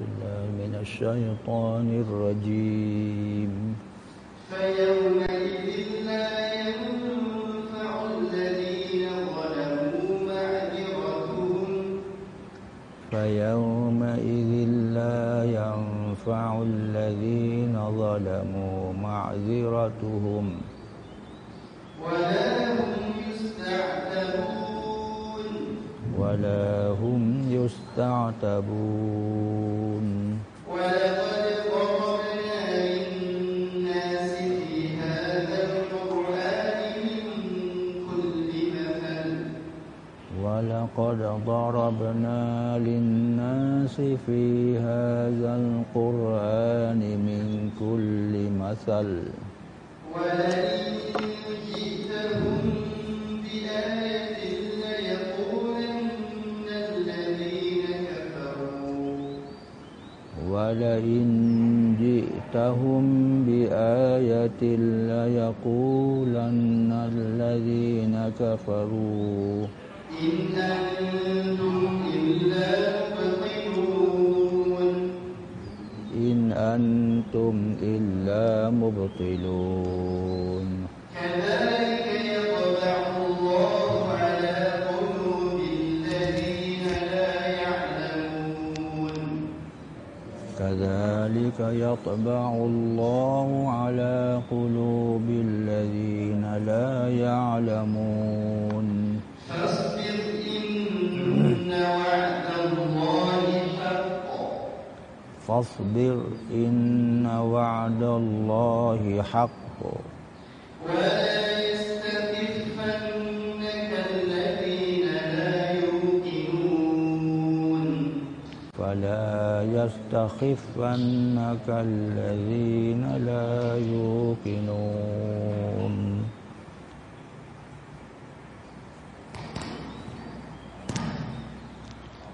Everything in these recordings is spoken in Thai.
بالله من الشيطان الرجيم. فيومئذ لا ينفع الذين ظلموا معذرتهم. فيومئذ لا ينفع الذين ظلموا معذرتهم. ولا هم يستعتبون. ولا هم يستعتبون. ولقد ضربنا للناس في هذا القرآن من كل مثل. ولئن جئتهم بآية ليقولن الذين كفروا ولئن جئتهم بآية ليقولن الذين كفروا. إن أنتم إلا مبطلون. إن أنتم إلا مبطلون. كذلك يطبع الله على قلوب الذين لا يعلمون. كذلك يطبع الله على قلوب الذين لا يعلمون فاصبر إن وعد الله حق فاصبر إن وعد الله حق. ولا يستخفنك الذين لا يوقنون فلا يستخفنك الذين لا يوقنون.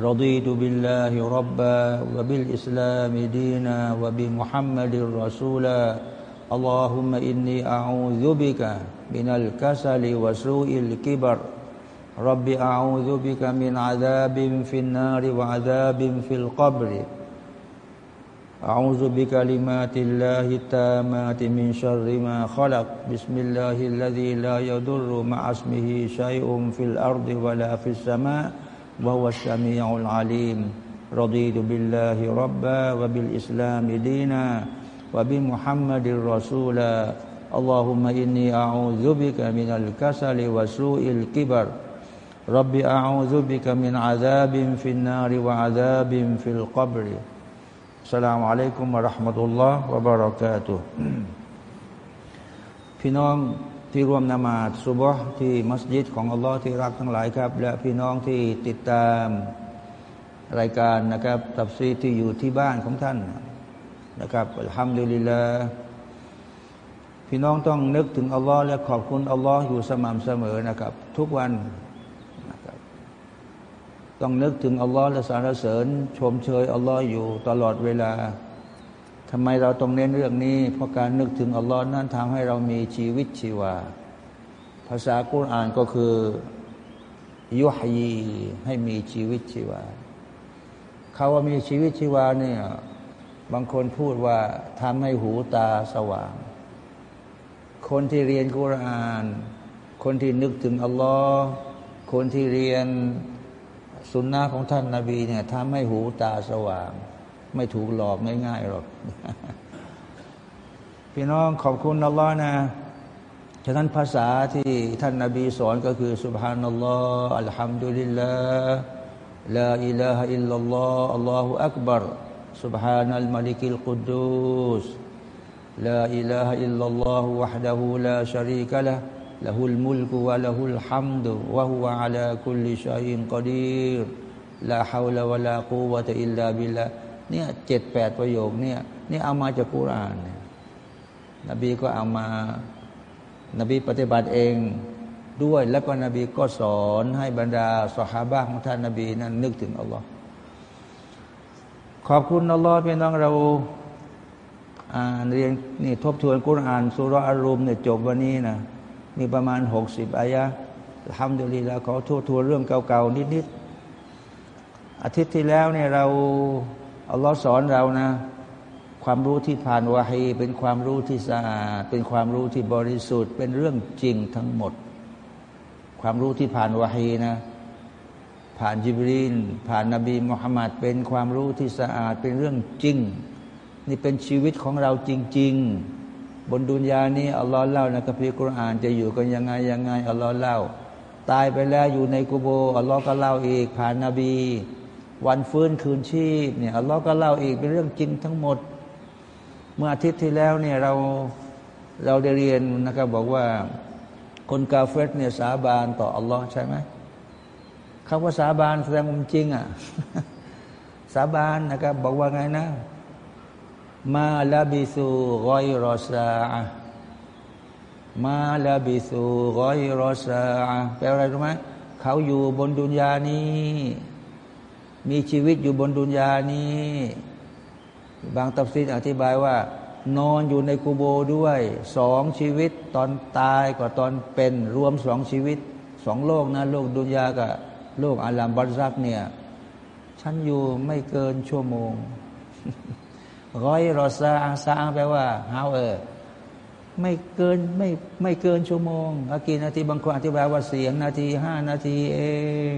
رضيت بالله ربا وبالإسلام دينا وبمحمد رسولا. اللهم إني أعوذ بك من الكسل وسوء الكبر. رب أعوذ بك من عذاب في النار وعذاب في القبر. أعوذ بكلمات الله التامات من شر ما خلق. بسم الله الذي لا يضر مع اسمه شيء في الأرض ولا في السماء. وهو السميع العليم رضيت بالله ربا وبالإسلام دينا وبمحمد رسولا اللهم إني أعوذ بك من الكسل وسوء الكبر رب أعوذ بك من عذاب في النار وعذاب في القبر السلام عليكم ورحمة الله وبركاته พี่น้อง ที่ร่วมนมาศซุบฮ์ที่มัสยิดของอัลลอฮ์ที่รักทั้งหลายครับ และพี่น้องที่ติดตามรายการนะครับตับซีที่อยู่ที่บ้านของท่านนะครับอัลฮัมดุลิลลาพี่น้องต้องนึกถึงอัลลอฮ์และขอบคุณอัลลอฮ์อยู่สม่ำเสมอนะครับ ทุกวันนะครับต้องนึกถึงอัลลอฮ์และสรรเสริญ ชมเชยอัลลอฮ์อยู่ตลอดเวลา ทำไมเราต้องเน้นเรื่องนี้ เพราะการนึกถึงอัลลอฮ์นั้นทำให้เรามีชีวิตชีวา ภาษากุรอานก็คือยุฮยีให้มีชีวิตชีวาเขาว่ามีชีวิตชีวาเนี่ยบางคนพูดว่าทำให้หูตาสว่าง คนที่เรียนกุรอาน คนที่นึกถึงอัลลอฮ์คนที่เรียนสุนนะของท่านนาบีเนี่ยทำให้หูตาสว่าง ไม่ถูกหลอกง่ายๆหรอก لا إله إلا الله وحده لا شريك له له الملك وله الحمد وهو على كل شيء قدير لا حول ولا قوة إلا بالله เนี่ยเจ็ดแปดประโยคเนี่ยนี่เอามาจากกุรานเนี่ยนบีก็เอามา นบีปฏิบัติเองด้วย แล้วก็นบีก็สอนให้บรรดาสหาบะของท่านนบีนั้นนึกถึงอัลลอฮ์ขอบคุณอัลลอฮ์พี่น้องเราอ่านเรียนนี่ทบทวนกุรอานสุรอารุมเนี่ยจบวันนี้นะมีประมาณหกสิบอายะทำเดียวดีแล้วขอทบทวนเรื่องเก่าๆนิดๆอาทิตย์ที่แล้วเนี่ยเรา อัลลอฮ์สอนเรานะ ความรู้ที่ผ่านวาฮีเป็นความรู้ที่สะอาดเป็นความรู้ที่บริสุทธิ์ เป็นเรื่องจริงทั้งหมด ความรู้ที่ผ่านวาฮีนะ ผ่านจิบรีนผ่านนบีมุฮัมมัดเป็นความรู้ที่สะอาดเป็นเรื่องจริง นี่เป็นชีวิตของเราจริง ๆ บนดุนยานี้อัลลอฮ์เล่าในคัมภีร์กุรอานจะอยู่กันยังไงยังไงอัลลอฮ์เล่า ตายไปแล้วอยู่ในกุโบอัลลอฮ์ก็เล่าอีกผ่านนบี วันฟื้นคืนชีพเนี่ยอัลลอฮ์ก็เล่าอีกเป็นเรื่องจริงทั้งหมด เมื่ออาทิตย์ที่แล้วเนี่ยเราเราได้เรียนนะครับบอกว่าคนกาเฟตเนี่ยสาบานต่ออัลลอฮ์ใช่ไหมคำว่าสาบานแสดงคว่าจริงอะสาบานนะครับบอกว่าไงนะ มาลาบิสูกอยรอซามาลาบิสูกอยรอซาแปลอะไรรู้ไหมเขาอยู่บนดุนยานี้ มีชีวิตอยู่บนดุนยานี้ บางตัฟซีอธิบายว่า นอนอยู่ในกูโบด้วยสองชีวิต ตอนตายกับตอนเป็นรวมสองชีวิตสองโลกนะโลกดุนยากับโลกอาลามบัซักเนี่ย ฉันอยู่ไม่เกินชั่วโมง ร้อยรอซาอาซาแปลว่าฮาวเออไม่เกินไม่ไม่เกินชั่วโมงอากีนาทีบางคนอธิบายว่าเสียงนาทีห้านาทีเอง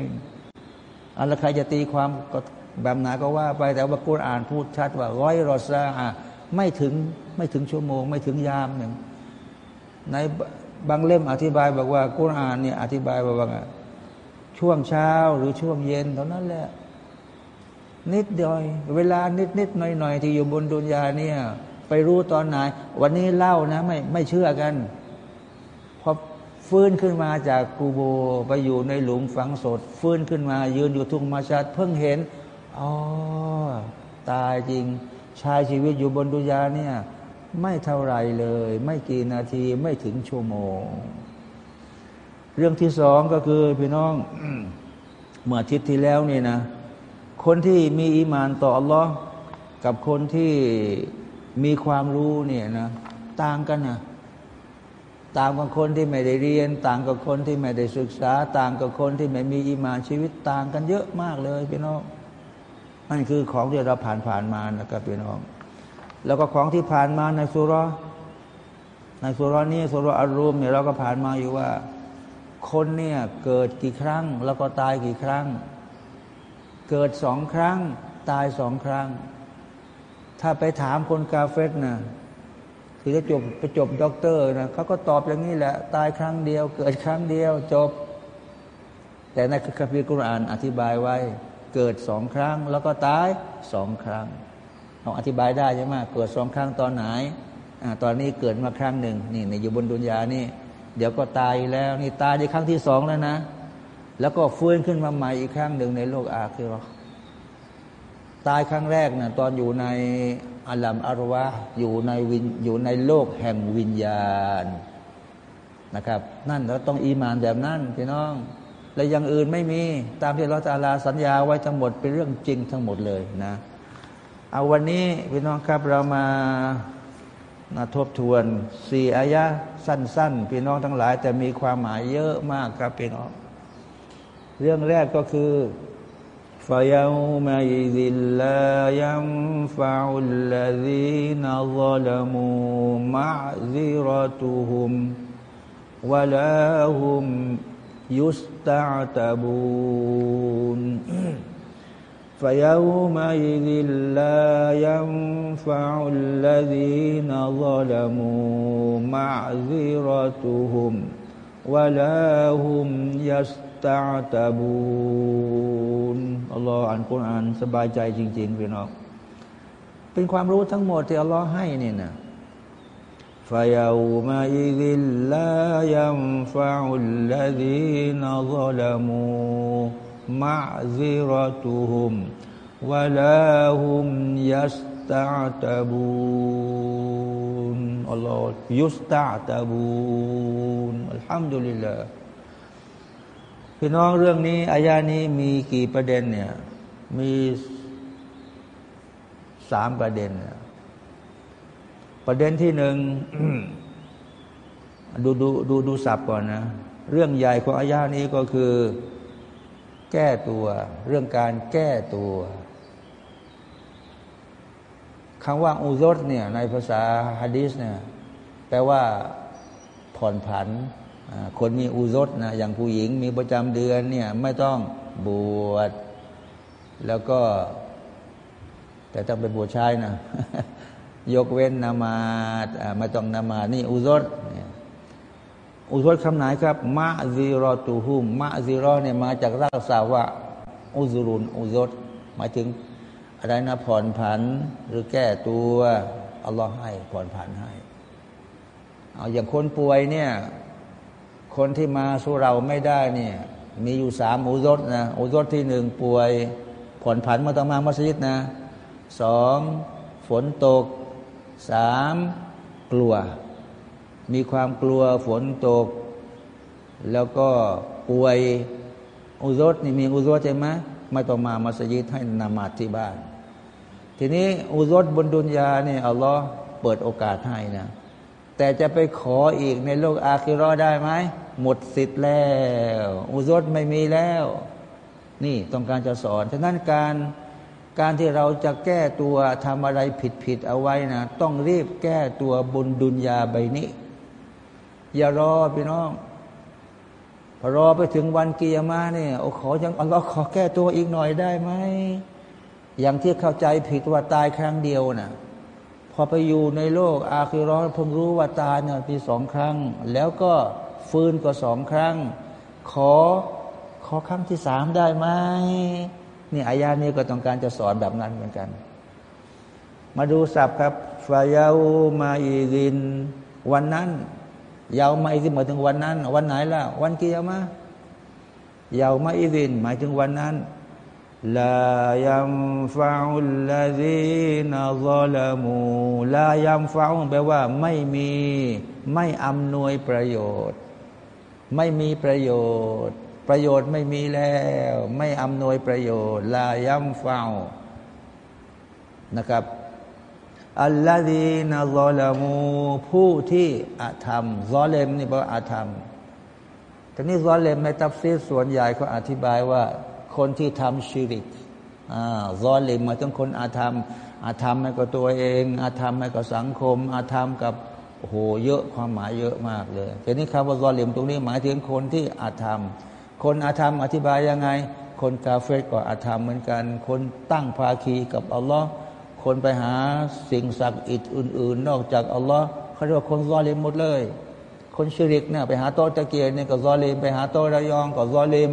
อะไรใครจะตีความก็แบบไหนก็ว่า ไปแต่ว่ากุรอานพูดชัดว่าร้อยรอซาไม่ถึงไม่ถึงชั่วโมง ไม่ถึงยามหนึ่งในบางเล่มอธิบายบอกว่ากุรอานเนี่ยอธิบายว่าว่าช่วงเช้าหรือช่วงเย็นเท่านั้นแหละ นิดเดียวเวลานิดนิดหน่อยหน่อยที่อยู่บนดุนยาเนี่ย ไปรู้ตอนไหน วันนี้เล่านะ ไม่ไม่เชื่อกัน ฟื้นขึ้นมาจากกูโบไปอยู่ในหลุมฝังศพฟื้นขึ้นมา ยืนอยู่ทุ่งมาชัดเพิ่งเห็นอ๋อตายจริง ชายชีวิตอยู่บนดุยาเนี่ย ไม่เท่าไรเลย ไม่กี่นาทีไม่ถึงชั่วโมง เรื่องที่สองก็คือพี่น้อง เมื่ออาทิตย์ที่แล้วนี่นะ คนที่มีอีมานต่ออัลลอฮ์กับคนที่มีความรู้เนี่ยนะ ต่างกันนะ ต่างกับคนที่ไม่ได้เรียน ต่างกับคนที่ไม่ได้ศึกษา ต่างกับคนที่ไม่มีอีมานชีวิตต่างกันเยอะมากเลยพี่น้องนั่นคือของที่เราผ่านผ่านมานะครับพี่น้อง แล้วก็ของที่ผ่านมาในสุรในสุรนี้สุรอารุมเนี่ยเราก็ผ่านมาอยู่ว่า คนเนี่ยเกิดกี่ครั้ง แล้วก็ตายกี่ครั้ง เกิดสองครั้ง ตายสองครั้ง ถ้าไปถามคนกาเฟรนะ คือจะจบไปจบด็อกเตอร์นะเขาก็ตอบอย่างนี้แหละ ตายครั้งเดียว เกิดครั้งเดียวจบ แต่ในคัมภีร์กุรอานอธิบายไว้ เกิดสองครั้ง แล้วก็ตายสองครั้งเราอธิบายได้ใช่ไหมเกิดสองครั้งตอนไหนอตอนนี้เกิดมาครั้งหนึ่งนี่ในอยู่บนดุนยานี่ เดี๋ยวก็ตายแล้ว นี่ตายในครั้งที่สองแล้วนะ แล้วก็ฟื้นขึ้นมาใหม่อีกครั้งหนึ่งในโลกอาคือตายครั้งแรกน่ะตอนอยู่ใน อัลลัมอารวะอยู่ในวินอยู่ในโลกแห่งวิญญาณนะครับ นั่นเราต้องอีมานแบบนั้นพี่น้อง และอย่างอื่นไม่มีตามที่เราจะลาสัญญาไว้ทั้งหมดเป็นเรื่องจริงทั้งหมดเลยนะ เอาวันนี้พี่น้องครับเรามานะทบทวนสี่อายะสั้น ๆ พี่น้องทั้งหลาย แต่มีความหมายเยอะมากครับพี่น้อง เรื่องแรกก็คือ ฟายามาอิดิลลายัมฟาอุลล ดีนซาลมูมะซิรตุฮุมวะลาฮุมยุสตาตบูน فيومئذ لا ينفع الذين ظلموا معذرتهم ولا هم يستعتبون الله อ่านกุรอานสบายใจจริงๆพี่น้องเป็นความรู้ทั้งหมดที่อัลลอฮ์ให้นี่นะ فيومئذ لا ينفع الذين ظلموا معذرتهم ولا هم يستعتبون الله يستعتبون الحمد لله พี่น้องเรื่องนี้อายานี้มีกี่ประเด็นเนี่ย มีสามประเด็นเนี่ยประเด็นที่หนึ่งดูดูดูดูสับก่อนนะ เรื่องใหญ่ของอายานี้ก็คือ แก้ตัว เรื่องการแก้ตัวคำว่าอุซดเนี่ยในภาษาฮะดีสเนี่ยแปลว่าผ่อนผัน คนมีอุซดนะอย่างผู้หญิงมีประจำเดือนเนี่ยไม่ต้องบวชแล้วก็ แต่ต้องเป็นบวชชายนะยกเว้นนามาไม่ต้องนามานี่อุซดอุซดคำไหนครับ มะซีรอตูฮุมมะซีรอเนี่ยมาจากรากสาวะอุซรุนอุซดหมายถึงอะไรนะผ่อนผันหรือแก้ตัวอัลลอฮ์ให้ผ่อนผันให้เอาอย่างคนป่วยเนี่ย คนที่มาสู้เราไม่ได้เนี่ยมีอยู่สามอุซดนะอุซดที่หนึ่งป่วย ผ่อนผันมาต้องมามัสยิดนะสองฝนตกสามกลัว มีความกลัวฝนตก แล้วก็ป่วยอุซดนี่มีอุซดใช่ไหมไม่ต้องมามัสยิดให้นามาที่บ้าน ทีนี้อุซดบนดุนยาเนี่ยอัลลอฮ์เปิดโอกาสให้นะแต่จะไปขออีกในโลกอาคิรอได้ไหม หมดสิทธิ์แล้ว อุซดไม่มีแล้ว นี่ต้องการจะสอน ฉะนั้นการการที่เราจะแก้ตัวทำอะไรผิดผิดเอาไว้นะ ต้องรีบแก้ตัวบนดุนยาใบนี้ อย่ารอพี่น้องพอรอไปถึงวันกิยามาเนี่ยโอ้ขอยังอัลลอฮ์ขอแก้ตัวอีกหน่อยได้ไหมอย่างที่เข้าใจผิดว่าตายครั้งเดียวนะ่ะพอไปอยู่ในโลกอาคิรอเพิ่งรู้ว่าตายเนี่ยมีสองครั้ง แล้วก็ ฟื้นก็สองครั้ง ขอขอครั้งที่สามได้ไหมนี่อายานี้ก็ต้องการจะสอนแบบนั้นเหมือนกัน มาดูศัพท์ครับฟายามาอีริน วันนั้นยาวมาอีรินหมายถึงวันนั้น วันไหนล่ะ วันกิยามะยาวมาอีริน หมายถึงวันนั้นลายัมฟาอุลลาดีนซอลามูลายัมฟาอุแปลว่าไม่มี ไม่อำนวยประโยชน์ ไม่มีประโยชน์ ประโยชน์ไม่มีแล้ว ไม่อำนวยประโยชน์ ลายัมฟานะครับอัลลอฮีนาซอลามูผู้ที่อาธรรมซอเลมนี่แปลว่าอาธรรมทีนี้ซอเลมในตัฟซีส่วนใหญ่เขาอธิบายว่า คนที่ทำชิริกอ่าซอเลมมาถึงคนอาธรรมอาธรรมให้กับตัวเอง อาธรรมให้กับสังคม อาธรรมกับ โอ้โหเยอะความหมายเยอะมากเลยทีนี้คำว่าซอเลมตรงนี้หมายถึงคนที่อาธรรม คนอาธรรมอธิบายยังไง คนกาเฟตก็อาธรรมเหมือนกัน คนตั้งภาคีกับอัลลอฮ์คนไปหาสิ่งศักดิ์อิอื่น ๆ นอกจากอัลลอฮ์เขาเรียกว่าคนซอลิมหมดเลย คนชิริกเนี่ยไปหาโตตะเกียรเนี่ยก็ซอลิม ไปหาโตระยองก็ซอลิม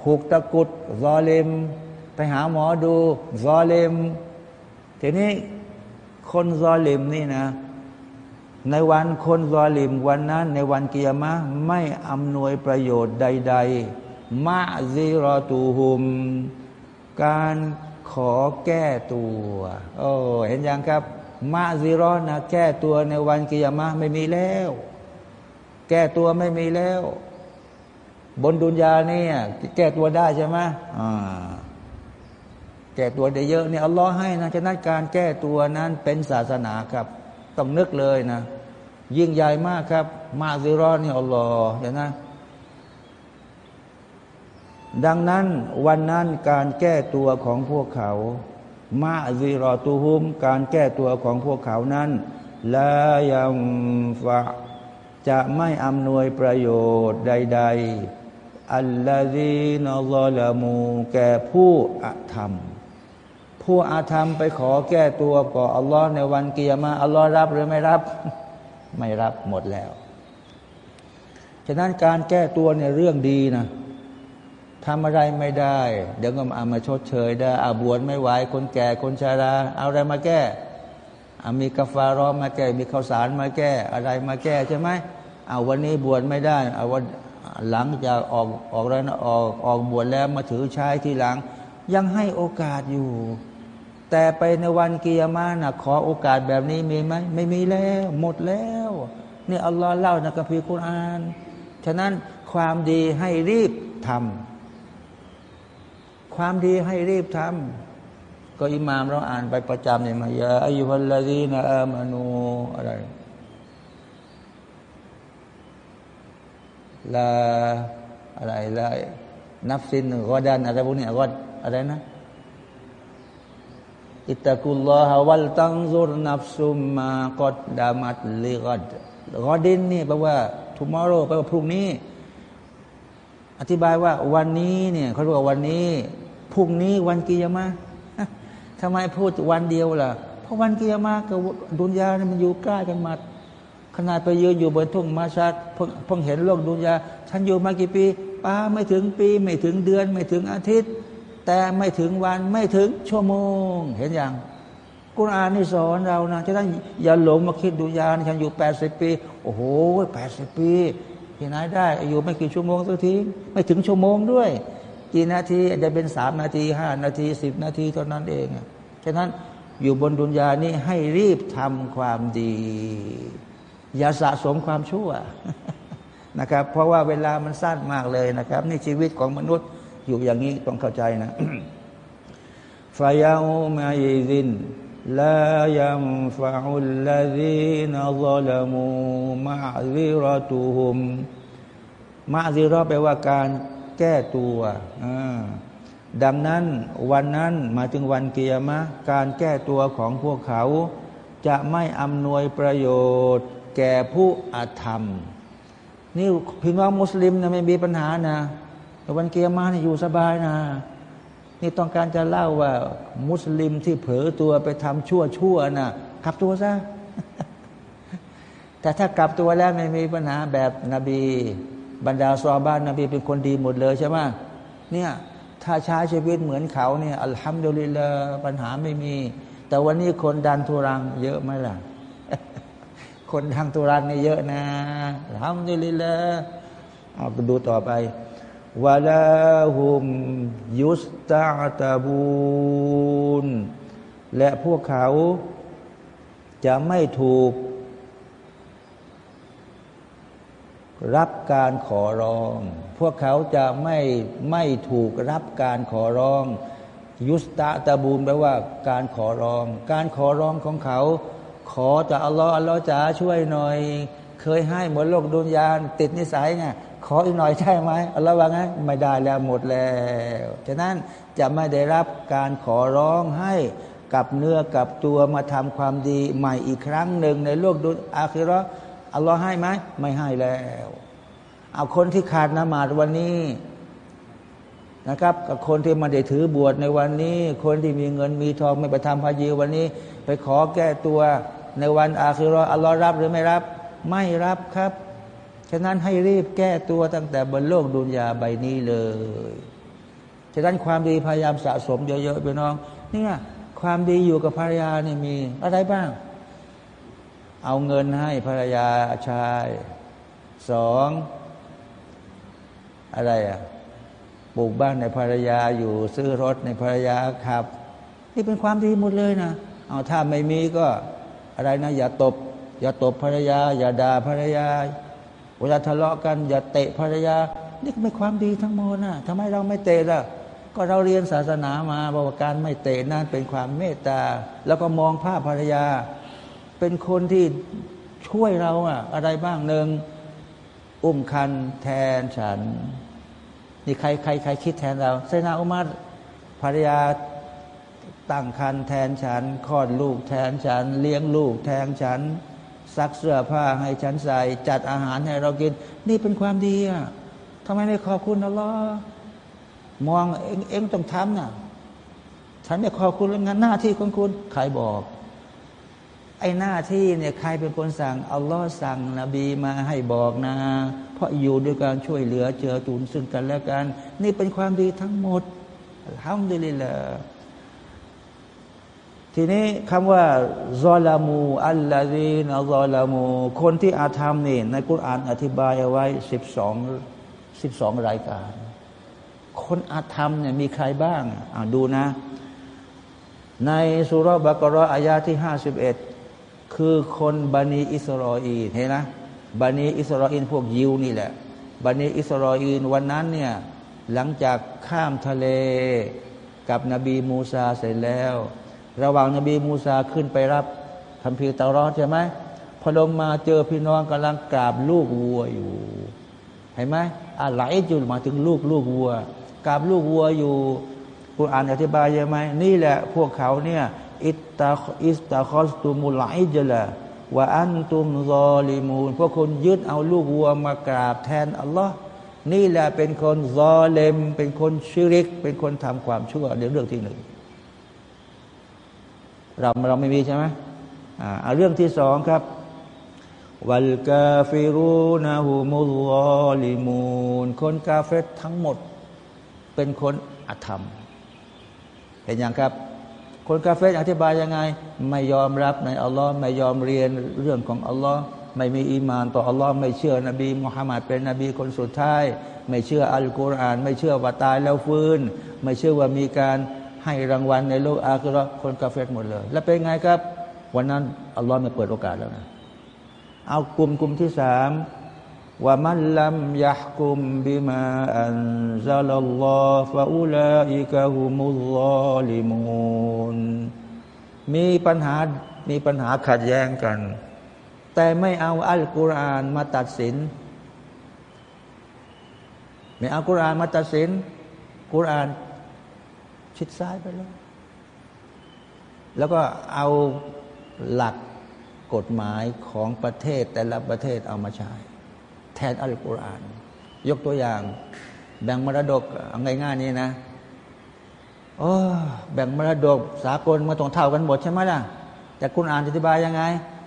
ผูกตะกุดซอลิม ไปหาหมอดูซอลิมทีนี้ คนซอลิมนี่นะ ในวันคนรอลิมวันนั้น ในวันกิยามะไม่อำนวยประโยชน์ใด ๆ มะซิรอตูหุม การขอแก้ตัว โอ้เห็นยังครับ มะซิรอนะแก้ตัวในวันกิยามะไม่มีแล้ว แก้ตัวไม่มีแล้ว บนดุนยาเนี่ยแก้ตัวได้ใช่ไหมอ่า แก้ตัวได้เยอะเนี่ยอัลลอฮ์ให้นะฉะนั้นการแก้ตัวนั้นเป็นศาสนาครับต้องนึกเลยนะ ยิ่งใหญ่มากครับ มาซิรอนนี่อัลลอฮ์เห็นนะ ดังนั้นวันนั้นการแก้ตัวของพวกเขามาซิรอตูฮุม การแก้ตัวของพวกเขานั้นลายัมฟะจะไม่อำนวยประโยชน์ใด ๆ อัลลอฮีนอลลมูแก่ผู้อธรรม ผู้อาธรรมไปขอแก้ตัวก่ออัลลอฮ์ในวันเกียรมาอัลลอฮ์รับหรือไม่รับ ไม่รับหมดแล้ว ฉะนั้นการแก้ตัวเนี่ยเรื่องดีนะทำอะไรไม่ได้ เดี๋ยวก็เอามาชดเชยได้อาบวชไม่ไหวคนแก่คนชารา เอาอะไรมาแก้อามีกาฟารอมาแก้ มีข้าวสารมาแก้ อะไรมาแก้ใช่ไหมเอาวันนี้บวชไม่ได้ เอาวันหลังจากออกออกแล้วนะออกออกบวชแล้วมาถือชายทีหลัง ยังให้โอกาสอยู่ แต่ไปในวันกิยามานะขอโอกาสแบบนี้มีไหมไม่มีแล้ว หมดแล้วนี่อัลลอฮ์เล่าในกัมภีร์คุรอาน ฉะนั้นความดีให้รีบทำความดีให้รีบทำก็อิหมามเราอ่านไปประจำเนี่ยมายาอายุฮัลลาดีนะอามานูอะไรลาอะไรละนับสินกอดันอะไรพวกนี้กอดอะไรนะ อิตากุลลอฮะวัลตังซุรนับซุมมากอดดามัดลิกอดกอดินนี่แปลว่า tomorrow แปลว่าพรุ่งนี้ อธิบายว่าวันนี้เนี่ยเขาเรียกว่าวันนี้พรุ่งนี้วันกิยามะทำไมพูดวันเดียวล่ะ เพราะวันกิยามะกับดุนยาเนี่ยมันอยู่ใกล้กันมาขนาดไปยืนอยู่บนทุ่งมาชัดเพิ่งเห็นโลกดุนยาฉันอยู่มากี่ปีป้าไม่ถึงปี ไม่ถึงเดือน ไม่ถึงอาทิตย์ แต่ไม่ถึงวันไม่ถึงชั่วโมง เห็นอย่างกุณอานนี่สอนเรานะฉะนั้นอย่าหลงมาคิดดุยานฉันอยู่แปดสิบปี โอ้โหแปดสิบปีที่ไหนได้ อยู่ไม่กี่ชั่วโมงสักทีไม่ถึงชั่วโมงด้วยกี่นาทีอาจจะเป็นสามนาทีห้านาทีสิบนาทีเท่านั้นเองฉะนั้นอยู่บนดุนยานี้ให้รีบทำความดี อย่าสะสมความชั่วนะครับ เพราะว่าเวลามันสั้นมากเลยนะครับ นี่ชีวิตของมนุษย์ อยู่อย่างนี้ต้องเข้าใจนะฟายามายิดินลายัมฟะอุลลาดีนซลมูมาซิรตุฮุมมาซิรอแปลว่าการแก้ตัวดังนั้นวันนั้นมาถึงวันเกียรมะการแก้ตัวของพวกเขา จะไม่อำนวยประโยชน์ แก่ผู้อาธรรม นี่พี่น้องมุสลิมนะไม่มีปัญหานะ วันเกียร์มาเนี่ยอยู่สบายนะ นี่ต้องการจะเล่าว่า มุสลิมที่เผลอตัวไปทำชั่วชั่วนะกลับตัวซะแต่ถ้ากลับตัวแล้วไม่มีปัญหาแบบนบี บรรดาซอบ้านนบีเป็นคนดีหมดเลยใช่ไหมเนี่ยถ้าใช้ชีวิตเหมือนเขาเนี่ยอัลฮัมดุลิลละปัญหาไม่มี แต่วันนี้คนดันทุรัง เยอะไหมล่ะ คนทางตุรันนี่เยอะนะทำนี่เลยละเอาไปดูต่อไป วะลาหุมยุสตาตาบูนและพวกเขาจะไม่ถูก รับการขอร้อง พวกเขาจะไม่ไม่ถูกรับการขอร้อง ยุสตาตาบูนแปลว่า การขอร้อง การขอร้องของเขา ขอจากอัลลอฮ์อัลลอฮ์จ๋าช่วยหน่อย เคยให้หมดโลกดุนยาติดนิสัยไง ขออีกหน่อยใช่ไหมอัลลอฮ์ว่าไงไม่ได้แล้วหมดแล้วฉะนั้นจะไม่ได้รับการขอร้องให้กับเนื้อกับตัวมาทำความดีใหม่อีกครั้งหนึ่งในโลกดุอาคิรออัลลอฮ์ให้ไหมไม่ให้แล้วเอาคนที่ขาดนมาดวันนี้นะครับกับคนที่มาได้ถือบวชในวันนี้ คนที่มีเงินมีทองไม่ไปทำพายีวันนี้ ไปขอแก้ตัวในวันอาคิรออัลลอฮ์รับหรือไม่รับ ไม่รับครับ ฉะนั้นให้รีบแก้ตัวตั้งแต่บนโลกดุนยาใบนี้เลย ฉะนั้นความดีพยายามสะสมเยอะๆไปน้อง เนี่ยความดีอยู่กับภรรยาเนี่ยมีอะไรบ้าง เอาเงินให้ภรรยาชายสองอะไรอะปลูกบ้านในภรรยาอยู่ซื้อรถในภรรยาขับ นี่เป็นความดีหมดเลยนะเอาถ้าไม่มีก็อะไรนะ อย่าตบ อย่าตบภรรยา อย่าด่าภรรยา เวลาทะเลาะกันอย่าเตะภรรยานี่เป็นความดีทั้งหมดนะทำไมเราไม่เตะล่ะก็เราเรียนศาสนามาบอกว่าการไม่เตะนั่นเป็นความเมตตา แล้วก็มองภาพภรรยา เป็นคนที่ช่วยเราอะอะไรบ้างหนึ่งอุ้มคันแทนฉัน นี่ใครใครใครคิดแทนเราเซนาอุมัรภรรยาตั้งคันแทนฉันคลอดลูกแทนฉัน เลี้ยงลูกแทนฉัน ซักเสื้อผ้าให้ฉันใส่ จัดอาหารให้เรากิน นี่เป็นความดีอะทำไมไม่ขอบคุณอัลลอฮ์มองเองเองต้องทำนะฉันไม่ขอบคุณงานหน้าที่ของคุณใครบอก ไอ้หน้าที่เนี่ยใครเป็นคนสั่งอัลลอฮ์สั่งนบีมาให้บอกนะ เพราะอยู่ด้วยการช่วยเหลือเจือจุนซึ่งกันและกัน นี่เป็นความดีทั้งหมดทำดีเลยละ ทีนี้คำว่าซอลามูอัลลาดีนซอลามู คนที่อาธรรมนี่ในกุรอานอธิบายเอาไว้สิบสองสิบสองรายการ คนอาธรรมเนี่ยมีใครบ้างอ่าดูนะ ในสุรบากรออายาที่ห้าสิบเอ็ดคือคนบันีอิสรออีเห็นนะบันีอิสรออีนพวกยิวนี่แหละบันีอิสรออีนวันนั้นเนี่ยหลังจากข้ามทะเลกับนบีมูซาเสร็จแล้ว ระหว่างนบีมูซาขึ้นไปรับคำพีเตารอดใช่ไหมพอลงมาเจอพี่น้องกำลังกราบลูกวัวอยู่ เห็นไหมอะไรจุดมาถึงลูกลูกวัวกราบลูกวัวอยู่คุณอ่านอธิบายยังไหมนี่แหละพวกเขาเนี่ยอิตตาอิสตาคอสตูมุลไลจละว่าอันตุมซอลิมูนพวกคนยึดเอาลูกวัวมากราบแทนอัลลอฮ์นี่แหละเป็นคนซอเลมเป็นคนชิริก เป็นคนทำความชั่วเดี๋ยวเรื่องที่หนึ่ง เราเราไม่มีใช่ไหมอ่าเรื่องที่สองครับวัลกาฟิรูนะฮูมุลลอลิมูนคนกาเฟตทั้งหมด เป็นคนอธรรม เห็นอย่างครับ คนกาเฟตอธิบายยังไง ไม่ยอมรับในอัลลอฮ์ไม่ยอมเรียนเรื่องของอัลลอฮ์ไม่มีอีมานต่ออัลลอฮ์ไม่เชื่อนบีมุฮัมมัดเป็นนบีคนสุดท้าย ไม่เชื่ออัลกุรอาน ไม่เชื่อว่าตายแล้วฟื้น ไม่เชื่อว่ามีการ ให้รางวัลในโลกอาคิเราะฮ์คนกาเฟรหมดเลย แล้วเป็นไงครับ วันนั้นอัลลอฮ์ไม่เปิดโอกาสแล้วนะเอากลุ่มกลุ่มที่สามومن لم يحكم بما أنزل الله فأولئك هم الظالمونมีปัญหามีปัญหาขัดแย้งกัน แต่ไม่เอาอัลกุรอานมาตัดสิน ไม่เอากุรอานมาตัดสินกุรอาน ชิดซ้ายไปแล้วแล้วก็เอาหลักกฎหมายของประเทศแต่ละประเทศเอามาใช้ แทนอัลกุรอาน ยกตัวอย่าง แบ่งมรดกง่ายๆนี้นะโอ้แบ่งมรดกสากลมาตรงเท่ากันหมดใช่ไหมล่ะ แต่คุณอ่านอธิบายยังไง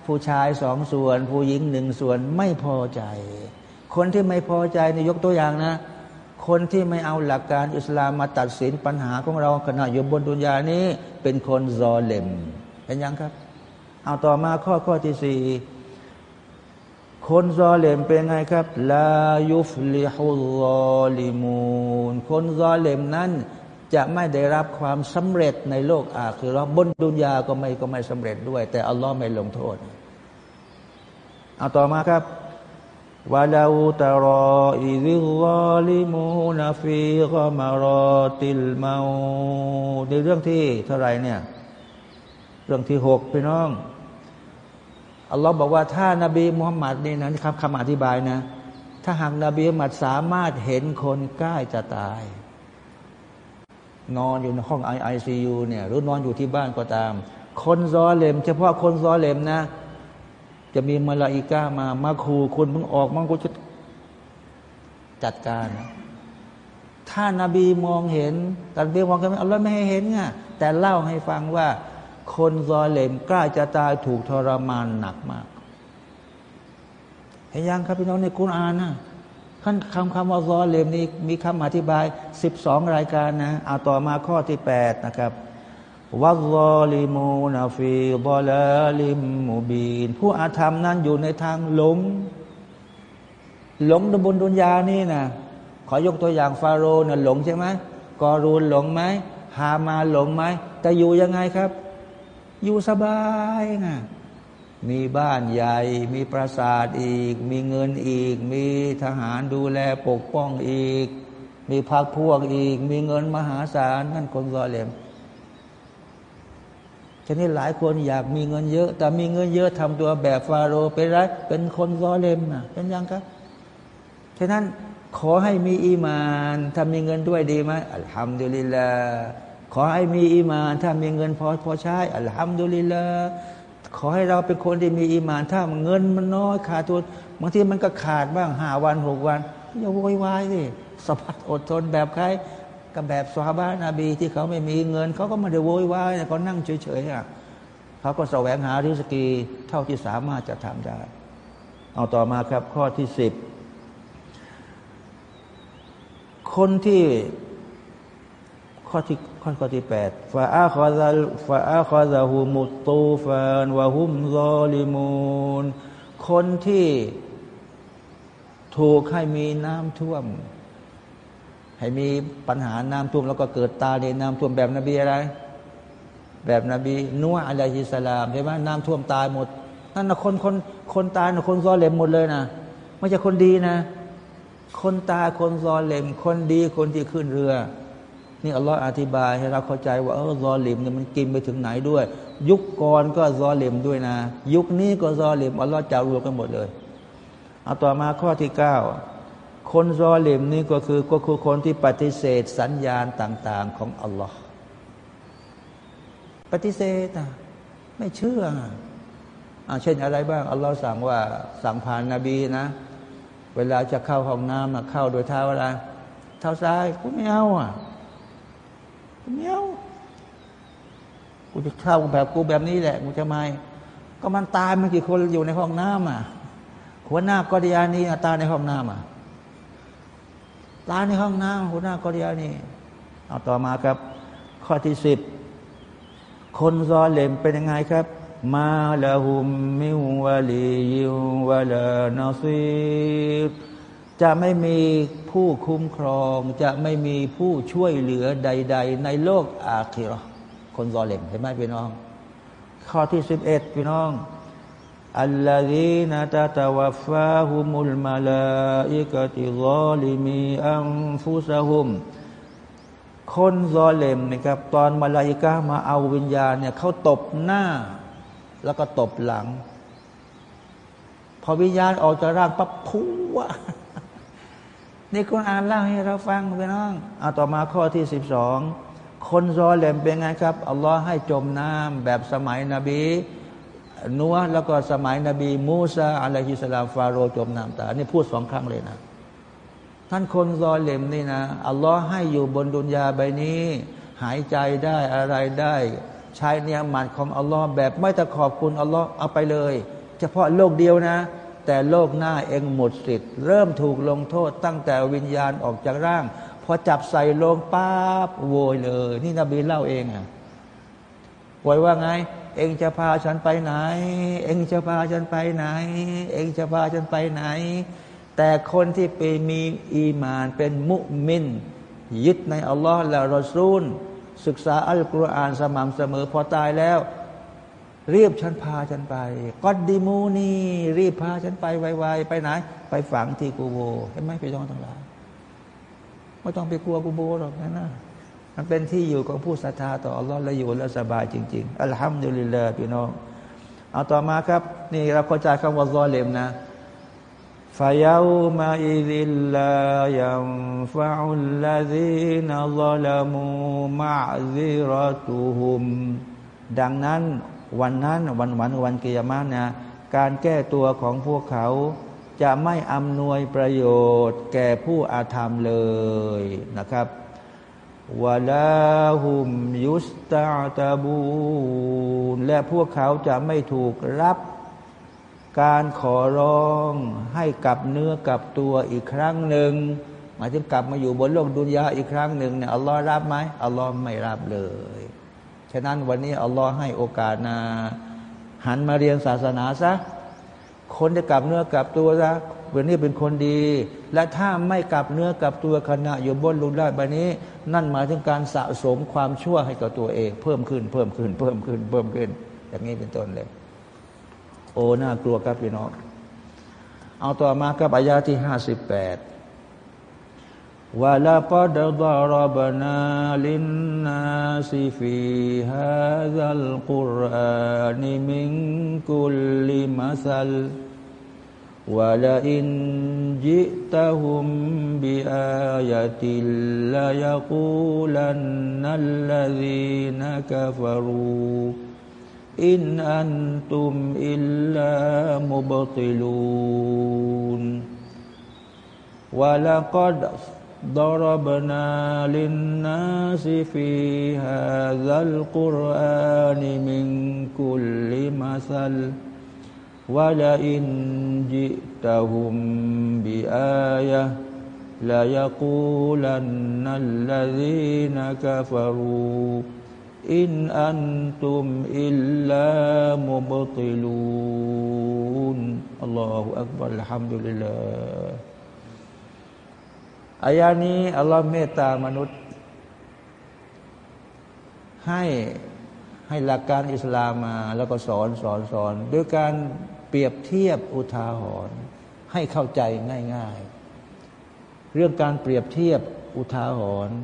ผู้ชายสองส่วน ผู้หญิงหนึ่งส่วนไม่พอใจ คนที่ไม่พอใจนี่ยกตัวอย่างนะ คนที่ไม่เอาหลักการอิสลามมาตัดสินปัญหาของเราขณะอยู่บนดุนยานี้ เป็นคนซอเลมเป็นยังครับ เอาต่อมาข้อข้อที่สี่คนซอเลมเป็นไงครับลายุฟลิฮุลลอลิมูนคนซอเลมนั้นจะไม่ได้รับความสำเร็จในโลกอาคิเราะฮ์บนดุนยาก็ไม่ก็ไม่สำเร็จด้วย แต่อัลลอฮ์ไม่ลงโทษ เอาต่อมาครับ ولو ترى إذ الظالمون في غمرات الموت ในเรื่องที่เท่าไรเนี่ย เรื่องที่หกพี่น้อง อัลลอฮ์บอกว่าถ้านาบีมุฮัมมัดนี่นะครับคำอธิบายนะ ถ้าหากนาบีมุฮัมมัดสามารถเห็นคนใกล้จะตาย นอนอยู่ในห้องไอไอซียูเนี่ย หรือนอนอยู่ที่บ้านก็ตาม คนซอเลมเฉพาะคนซอเลมนะ จะมีมาลาอิกามามาคูคุณมึงออกมังกูจะจัดการ ถ้านาบีมองเห็นแต่นบีมองกันไม่เอาแล้วไม่ให้เห็นไงแต่เล่าให้ฟังว่า คนซอเลมกล้าจะตายถูกทรมานหนักมากเห็นยังครับพี่น้องในกุณอ่านนะขั้นคำคำว่าซอเลมนี้มีคำอธิบายสิบสองรายการนะเอาต่อมาข้อที่แปดนะครับ วัลลอลิมูนาฟีบอลาลิมมูบีน ผู้อาธรรมนั้นอยู่ในทางหลง หลงบนดุนยานี่นะขอยกตัวอย่างฟาโรห์นะหลงใช่ไหมกอรูนหลงไหมฮามาหลงไหมแต่อยู่ยังไงครับ อยู่สบายนะมีบ้านใหญ่ มีปราสาทอีก มีเงินอีก มีทหารดูแลปกป้องอีก มีพักพวกอีก มีเงินมหาศาลนั่นคนรอเลม ฉะนี้หลายคนอยากมีเงินเยอะ แต่มีเงินเยอะทำตัวแบบฟาโรห์เป็นไรเป็นคนซอเลมนะเป็นยังครับฉะนั้นขอให้มีอีมานถ้ามีเงินด้วยดีไหมอัลฮัมดุลิลลาขอให้มีอีมาน ถ้ามีเงินพอพอใช้อัลฮัมดุลิลลาขอให้เราเป็นคนที่มีอีมาน ถ้าเงินมันน้อยขาดทุนบางทีมันก็ขาดบ้างห้าวันหกวันอย่าโวยวายสิสบัดอดทนแบบใคร กับแบบสฮาบะนบีที่เขาไม่มีเงิน เขาก็ไม่ได้โวยวายเขานั่งเฉยๆอะเขาก็แสวงหาริสกีเท่าที่สามารถจะทำได้ เอาต่อมาครับข้อที่สิบคนที่ข้อที่ข้อข้อที่แปดฟาอาคอซาฟาอาคอซาหูมุตตูฟานวะฮุมซอลิมูนคนที่ถูกให้มีน้ำท่วม ให้มีปัญหาน้ำท่วมแล้วก็เกิดตาในน้ำท่วมแบบนบีอะไร แบบนบีนัวอะลัยฮิสลามใช่ไหมน้ำท่วมตายหมดนั่นนะคนคนคนตายนะคนซอเลมหมดเลยนะไม่ใช่คนดีนะ คนตายคนซอเลม คนดีคนที่ขึ้นเรือ นี่อัลลอฮ์อธิบายให้เราเข้าใจว่าเออซอเลมเนี่ยมันกินไปถึงไหนด้วย ยุคก่อนก็ซอเลมด้วยนะ ยุคนี้ก็ซอเลมอัลลอฮ์จะรวมกันหมดเลยเอาต่อมาข้อที่เก้า คนซอลิมนี่ก็คือก็คือคนที่ปฏิเสธสัญญาณต่าง ๆของอัลลอฮ์ปฏิเสธอะไม่เชื่ออเช่นอะไรบ้างอัลลอฮ์สั่งว่าสั่งผ่านนาบีนะ เวลาจะเข้าห้องน้ำเข้าโดยเท้าอะไรเท้าซ้ายกูไม่เอาอะเมียวกูจะเข้าแบบกูแบบนี้แหละกูจะไม่ก็มันตายมันกี่คนอยู่ในห้องน้ำอะหัวหน้ากอดิยานีตาในห้องน้ำอะ ตายในห้องน้ำหัวหน้ากอดิยานี่ เอาต่อมาครับ ข้อที่สิบคนซอเลมเป็นยังไงครับ มาละหุมมิวะลียิวะลานอซีจะไม่มีผู้คุ้มครอง จะไม่มีผู้ช่วยเหลือใด ๆ ในโลกอาคิรอคนรอเลมเห็นไหมพี่น้อง ข้อที่สิบเอ็ดพี่น้อง อัลลอฮีนตาตาวฟาฮุมุลมาลาอิกติรอลิมีอัมฟุซาฮุมคนรอเลมนะครับตอนมาลาอิกามาเอาวิญญาณเนี่ยเขาตบหน้า แล้วก็ตบหลัง พอวิญญาณออกจากร่างปั๊บพุวนี่คุณอ่านเล่าให้เราฟังไปน้องเอาต่อมาข้อที่สิบสองคนซอเลมเป็นไงครับอัลลอฮ์ให้จมน้ำแบบสมัยนบี นัวแล้วก็สมัยนบีมูซาอะลัยฮิสลามฟาโรจมน้ำตานี่พูดสองครั้งเลยนะ ท่านคนซอเลมนี่นะอัลลอฮ์ให้อยู่บนดุนยาใบนี้ หายใจได้อะไรได้ ใช้เนี่ยมันของอัลลอฮ์แบบไม่ตะขอบคุณอัลลอฮ์เอาไปเลย เฉพาะโลกเดียวนะ แต่โลกหน้าเองหมดสิทธิ์ เริ่มถูกลงโทษตั้งแต่วิญญาณออกจากร่างพอจับใส่ลงป้าบโวยเลย นี่นบีเล่าเองอะโวยว่าไง เองจะพาฉันไปไหน เองจะพาฉันไปไหน เองจะพาฉันไปไหน แต่คนที่ไปมีอีมานเป็นมุมิน ยึดในอัลลอฮ์และรอซูล ศึกษาอัลกุรอานสม่ำเสมอพอตายแล้ว รีบฉันพาฉันไปกอดดีมูนีรีบพาฉันไปไวๆไปไหน ไปฝังที่กูโบเห็นไหมพี่น้องทั้งหลายไม่ต้องไปกลัวกูโบหรอกนะนะ มันเป็นที่อยู่ของผู้ศรัทธาต่ออัลลอฮ์และอยู่แล้วสบายจริงๆอัลฮัมดุลิลลาห์พี่น้องเอาต่อมาครับ นี่เราเข้าใจคำว่าซอเลมนะฟายามาอิดิลลายัมฟะอุลลาดีนซาลามูมะซิรตุฮุมดังนั้นวันนั้นวันวันวันกิยามะนะการแก้ตัวของพวกเขา จะไม่อำนวยประโยชน์ แก่ผู้อาธรรมเลยนะครับ วะลาหุมยุสตาตาบูและพวกเขาจะไม่ถูกรับการขอร้องให้กับเนื้อกับตัวอีกครั้งหนึ่งหมายถึงกลับมาอยู่บนโลกดุนยาอีกครั้งหนึ่งเนี่ยอัลลอฮ์รับไหมอัลลอฮ์ไม่รับเลย ฉะนั้นวันนี้อัลลอฮ์ให้โอกาสนาหันมาเรียนศาสนาซะคนจะกลับเนื้อกลับตัวซะ วันนี้เป็นคนดี และถ้าไม่กลับเนื้อกลับตัวขณะอยู่บนลุงได้ใบนี้ นั่นหมายถึงการสะสมความชั่วให้กับตัวเอง เพิ่มขึ้น เพิ่มขึ้น เพิ่มขึ้น เพิ่มขึ้น อย่างนี้เป็นต้นเลย โอ้น่ากลัวครับพี่น้องเอาต่อมากับอายาที่ห้าสิบแปดว่ะลาปดดารบนาลินนาซีฟีฮาซัลกุรานิมิงกุลลิมาซัล ولئن جئتهم بآية ليقولن الذين كفروا إن أنتم إلا مبطلون. ولقد ضربنا للناس في هذا القرآن من كل مثل. ولئن جئتهم بآية ليقولن الذين كفروا إن أنتم إلا مبطلون الله أكبر الحمد لله อายานี้อัลลอฮ์เมตตามนุษย์ ให้ให้หลักการอิสลามมา แล้วก็สอนสอนสอนด้วยการ เปรียบเทียบอุทาหรณ์ให้เข้าใจง่าย ๆ เรื่องการเปรียบเทียบอุทาหรณ์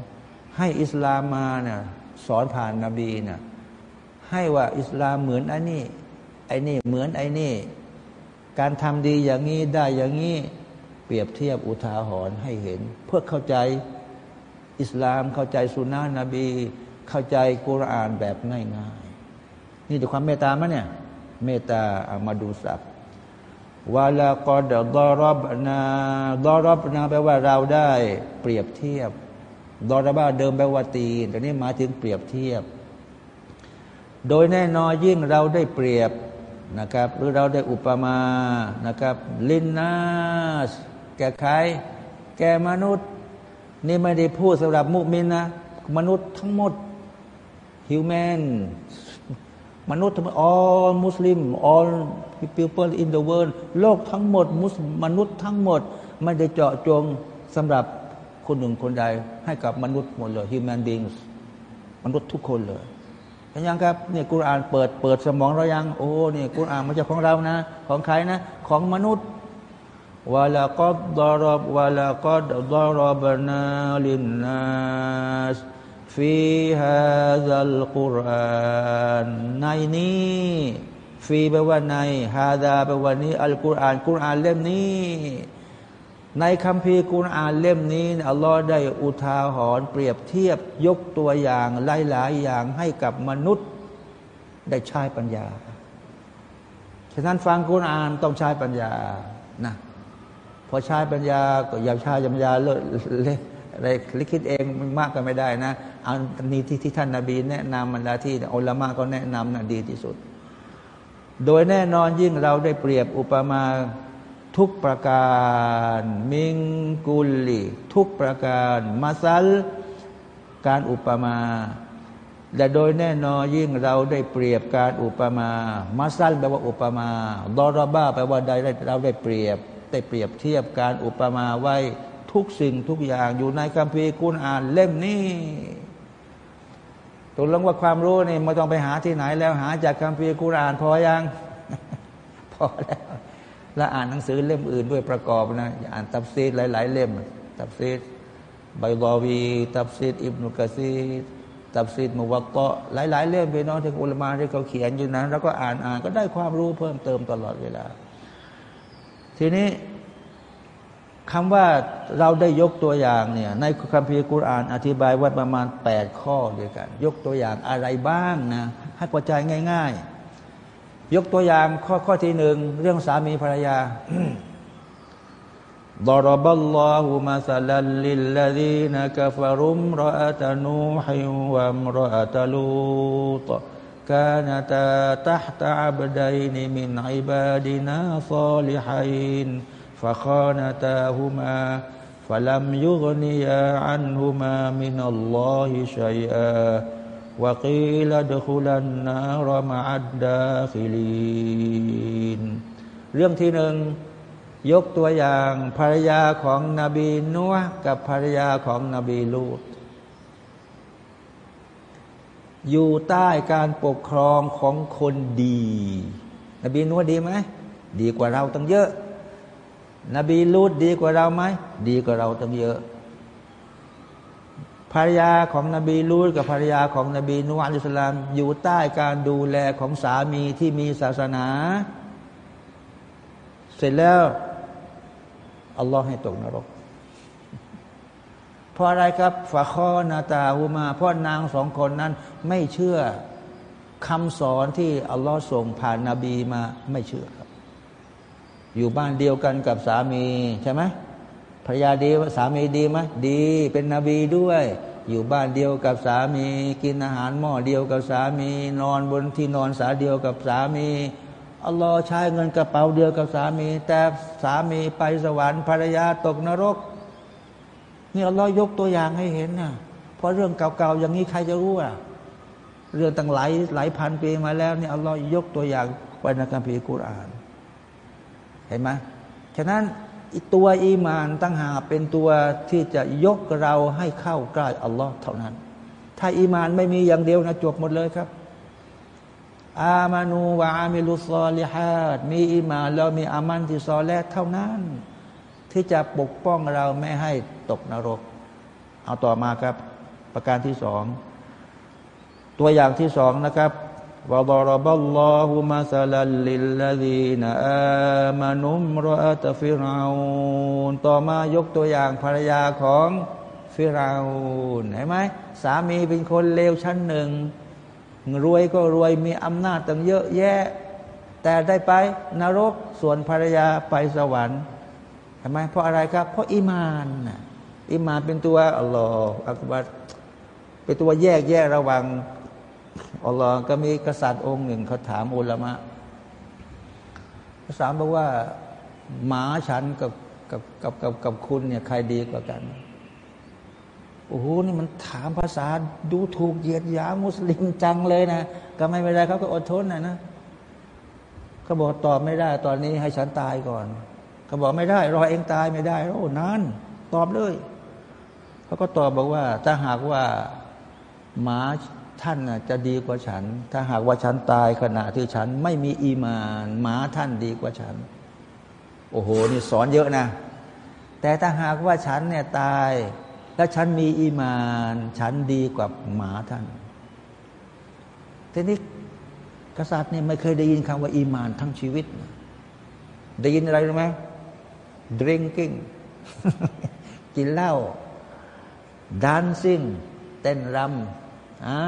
ให้อิสลามมาเนี่ยสอนผ่านนาบีเนี่ยให้ว่าอิสลามเหมือนไอ้นี่ไอ้นี่เหมือนไอ้นี่ การทำดีอย่างนี้ได้อย่างนี้เปรียบเทียบอุทาหรณ์ให้เห็น เพื่อเข้าใจอิสลามเข้าใจสุนนะนบี เข้าใจกุรอานแบบง่ายๆ นี่ดูความเมตตามั้ยเนี่ย เมตตาอามาดูสับวาลากอดดอรอบนาดอรบนาแปลว่าเราได้ เปรียบเทียบดอรบ้าเดิมแปลว่าตีนแต่นี้มาถึงเปรียบเทียบ โดยแน่นอนยิ่งเราได้เปรียบนะครับ หรือเราได้อุปมานะครับ ลินนาสแก่ใครแก่มนุษย์ นี่ไม่ได้พูดสำหรับมุมินนะ มนุษย์ทั้งหมดฮิวแมนุษย์ทั้งหมด all Muslim all people in the world โลกทั้งหมดมุสมนุษย์ทั้งหมด ไม่ได้เจาะจงสำหรับคนหนึ่งคนใดให้กับมนุษย์หมดเลย human beings มนุษย์ทุกคนเลยเห็นยังครับเนี่ยกุรอานเปิดเปิดสมองเรายัง โอ้เนี่ยกุรอานมันจะของเรานะ ของใครนะ ของมนุษย์วะลากัดดารบวะลากัดดารบนาลินนัส ฟีฮาซัลกุรอานในนี้ฟีแปลว่าในฮาดาแปลว่านี้อัลกุรอานกุรอานเล่มนี้ ในคำพีร์กุรอานเล่มนี้อัลลอฮ์ได้อุทาหรณ์เปรียบเทียบยกตัวอย่างหลาย ๆ อย่างให้กับมนุษย์ได้ใช้ปัญญา ฉะนั้นฟังกุรอานต้องใช้ปัญญานะพอใช้ปัญญาก็อย่าใช้ปัญญาเลิเล็ก อะไรลิขิตเองมันมากก็ไม่ได้นะอันนี้ที่ที่ท่านนาบีแนะนำมันละที่อัลลอฮ์ก็แนะนำนะดีที่สุด โดยแน่นอนยิ่งเราได้เปรียบอุปมาทุกประการ มิงกุลีทุกประการมาซัล การอุปมาและโดยแน่นอนยิ่งเราได้เปรียบการอุปมามาซัลแปลว่าอุปมาดอรบ้าแปลว่าได้เราได้เปรียบ ได้เปรียบเทียบการอุปมาไว้ ทุกสิ่งทุกอย่างอยู่ในคัมภีร์กุณอ่านเล่มนี้ตกลงว่าความรู้นี่ไม่ต้องไปหาที่ไหนแล้วหาจากคัมภีร์กุณอ่านพอยังพอแล้ว แล้วอ่านหนังสือเล่มอื่นด้วยประกอบนะอ่านตับซีดหลาย ๆ เล่ม ตับซีดไบบอวี ตับซีดอิบนุกะซีดตับซีดมุวัตโตหลาย ๆ เล่มไปน้องที่อุลมาที่เขาเขียนอยู่นั้น แล้วก็อ่านอ่านก็ได้ความรู้เพิ่มเติมตลอดเวลา ทีนี้ คำว่าเราได้ยกตัวอย่างเนี่ยในคัมภีร์กุรอาน อธิบายว่าประมาณ 8 ข้อเดียวกัน ยกตัวอย่างอะไรบ้างนะให้พอใจง่าย ๆ ยกตัวอย่างข้อข้อที่หนึ่งเรื่องสามีภรรยาดรบัลลอฮุมาสลัลลิลลาดีนักฟารุมรอตนูฮิวะมรอตลูตกานตาตัตตาบดัยนิมินอิบาดินาซาลิฮัยน์ فخانتاهما فلم يغنيا عنهما من الله شيئا وقيل ادخلا النار مع الداخلين เรื่องที่หนึ่งยกตัวอย่างภรรยาของนบีนัวกับภรรยาของนบีลูดอยู่ใต้การปกครองของคนดี นบีนัวดีไหม ดีกว่าเราตั้งเยอะ นบีลูดดีกว่าเราไหมดีกว่าเราตั้งเยอะ ภรรยาของนบีลูดกับภรรยาของนบีนูอัลสลามอยู่ใต้การดูแลของสามีที่มีศาสนา เสร็จแล้วอัลลอฮ์ให้ตกนรกเพราะอะไรครับฝาข้อนาตาหูมาเพราะนางสองคนนั้นไม่เชื่อคำสอนที่อัลลอฮ์ส่งผ่านนาบีมาไม่เชื่อครับ อยู่บ้านเดียวกันกับสามีใช่ไหมภรรยาดีสามีดีไหมดีเป็นนบีด้วย อยู่บ้านเดียวกับสามี กินอาหารหม้อเดียวกับสามี นอนบนที่นอนสาเดียวกับสามีอัลลอฮ์ใช้เงินกระเป๋าเดียวกับสามี แต่สามีไปสวรรค์ภรรยาตกนรก นี่อัลลอฮ์ยกตัวอย่างให้เห็นนะเพราะเรื่องเก่าๆอย่างนี้ใครจะรู้อะเรื่องตั้งหลายหลายพันปีมาแล้วนี่อัลลอฮ์ยกตัวอย่างไว้ในคัมภีร์กุรอาน เห็นไหมฉะนั้นตัวอีมานตั้งหาเป็นตัวที่จะยกเราให้เข้าใกล้อัลลอฮ์เท่านั้น ถ้าอีมานไม่มีอย่างเดียวนะจบหมดเลยครับ อามานูวะอามิลุซอลิฮัดมีอีมานแล้วมีอามันที่ซอแลเท่านั้น ที่จะปกป้องเราไม่ให้ตกนรก เอาต่อมาครับ ประการที่สอง ตัวอย่างที่สองนะครับ وضرب الله مثلا للذين آمنوا امرأة فرعون ต่อมายกตัวอย่างภรรยาของฟิราอูนเห็นไหมสามีเป็นคนเลวชั้นหนึ่ง รวยก็รวยมีอำนาจตั้งเยอะแยะ แต่ได้ไปนรกส่วนภรรยาไปสวรรค์เห็นไหมเพราะอะไรครับ เพราะอิมานอิมานเป็นตัวอัลลอฮฺอักบัรเป็นตัวแยกแยะระหว่าง อัลลอฮ์ก็มีกษัตริย์องค์หนึ่งเขาถามอุลามะกษัตริย์บอกว่าหมาฉันกับกับกับกับกับคุณเนี่ยใครดีกว่ากันโอ้โหนี่มันถามภาษาดูถูกเหยียดหยามมุสลิมจังเลยนะก็ไม่เป็นไรเขาก็อดทนนะนะเขาบอกตอบไม่ได้ ตอนนี้ให้ฉันตายก่อนเขาบอกไม่ได้ รอเองตายไม่ได้โอ้นานตอบเลยเขาก็ตอบบอกว่าถ้าหากว่าหมา ท่านจะดีกว่าฉัน ถ้าหากว่าฉันตายขณะที่ฉันไม่มีอีมานหมาท่านดีกว่าฉัน โอ้โห นี่สอนเยอะนะ แต่ถ้าหากว่าฉันเนี่ยตาย แล้วฉันมีอีมาน ฉันดีกว่าหมาท่าน ทีนี้กษัตริย์เนี่ยไม่เคยได้ยินคำว่าอีมานทั้งชีวิต ได้ยินอะไรรู้ไหม drinking กินเหล้า dancing เต้นรำ อ่า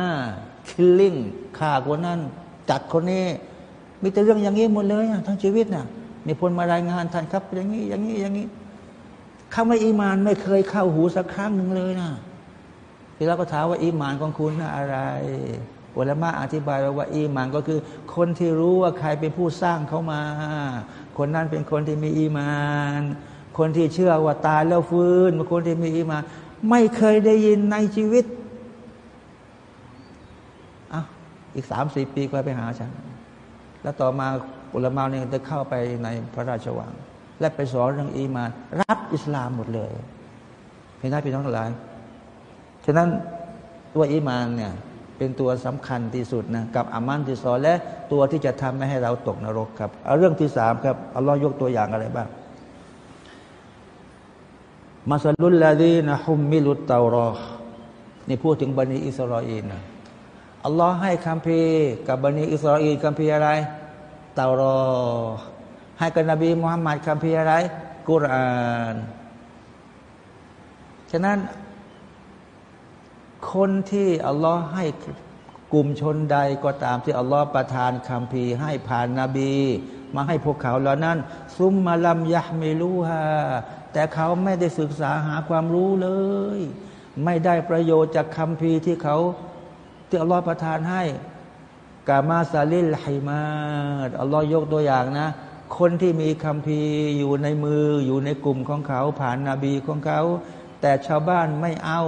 คิลลิ่งฆ่าคนนั้น จัดคนนี้ มีแต่เรื่องอย่างนี้หมดเลยทั้งชีวิตน่ะมีคนมารายงานท่านครับ อย่างนี้ อย่างนี้อย่างนี้คำว่าอีมานไม่เคยเข้าหูสักครั้งหนึ่งเลยนะที่เราก็ถามว่าอีมานของคุณนะอะไรอุลามะอธิบายว่าอีมานก็คือ คนที่รู้ว่าใครเป็นผู้สร้างเขามา คนนั้นเป็นคนที่มีอีมาน คนที่เชื่อว่าตายแล้วฟื้นเป็นคนที่มีอีมาน ไม่เคยได้ยินในชีวิต อีกสามสี่ปีก็ไปหาฉัน แล้วต่อมาอุลามะเนี่ยจะเข้าไปในพระราชวัง และไปสอนเรื่องอีมาน รับอิสลามหมดเลยพี่น้าพี่น้องทั้งหลายฉะนั้นตัวอีมานเนี่ยเป็นตัวสำคัญที่สุดนะกับอามัลที่ซอและห์ตัวที่จะทำไม่ให้เราตกนรกครับเอาเรื่องที่สามครับอัลลอฮ์ยกตัวอย่างอะไรบ้างمثل الذين حملوا التوراة นี่พูดถึงบนีอิสราเอลนะ อัลลอฮ์ให้คัมภีร์กับบนีอิสราเอลคัมภีร์อะไรเตารอ ให้กับนบีมุฮัมมัดคำพีอะไร กุรอานฉะนั้นคนที่อัลลอฮ์ให้กลุ่มชนใดก็ตามที่อัลลอฮ์ประทานคำพีให้ผ่านนาบี มาให้พวกเขาเหล่านั้น ซุมมาลัมยะไม่รู้ฮะแต่เขาไม่ได้ศึกษาหาความรู้เลย ไม่ได้ประโยชน์จากคำพีที่เขา ที่อัลลอฮฺประทานให้กามาซาลิลไฮมาดอัลลอฮ์ยกตัวอย่างนะ คนที่มีคำพีอยู่ในมืออยู่ในกลุ่มของเขา ผ่านนาบีของเขา แต่ชาวบ้านไม่เอา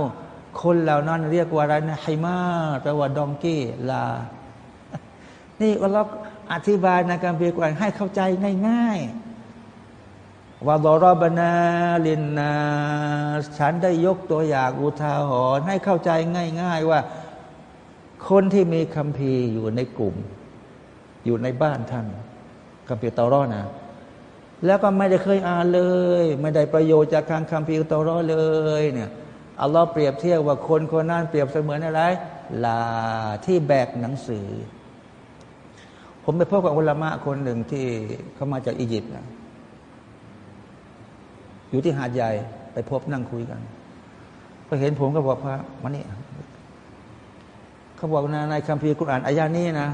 คนเหล่านั้นเรียกว่าอะไรนะไฮมาแปลว่าดองกี้ลา นี่อัลลอฮ์อธิบายในการเพียกว่าให้เข้าใจง่ายๆว่าดรบนาลินนาฉันได้ยกตัวอย่างอุทาหรณ์ให้เข้าใจง่าย ๆ ว่า คนที่มีคัมภีร์อยู่ในกลุ่ม อยู่ในบ้านท่านคัมภีร์ตอรอนะ แล้วก็ไม่ได้เคยอ่านเลย ไม่ได้ประโยชน์จากการคัมภีร์ตอรอเลยเนี่ยอัลลอฮ์เปรียบเทียบว่าคนคนนั้นเปรียบเสมือนอะไรลาที่แบกหนังสือ ผมไปพบกับอุลามะคนหนึ่งที่เขามาจากอียิปต์นะอยู่ที่หาดใหญ่ไปพบนั่งคุยกันพอเห็นผมก็บอกพระมานี่ เขาบอกนะในคัมภีร์กุรอานอายานี้นะ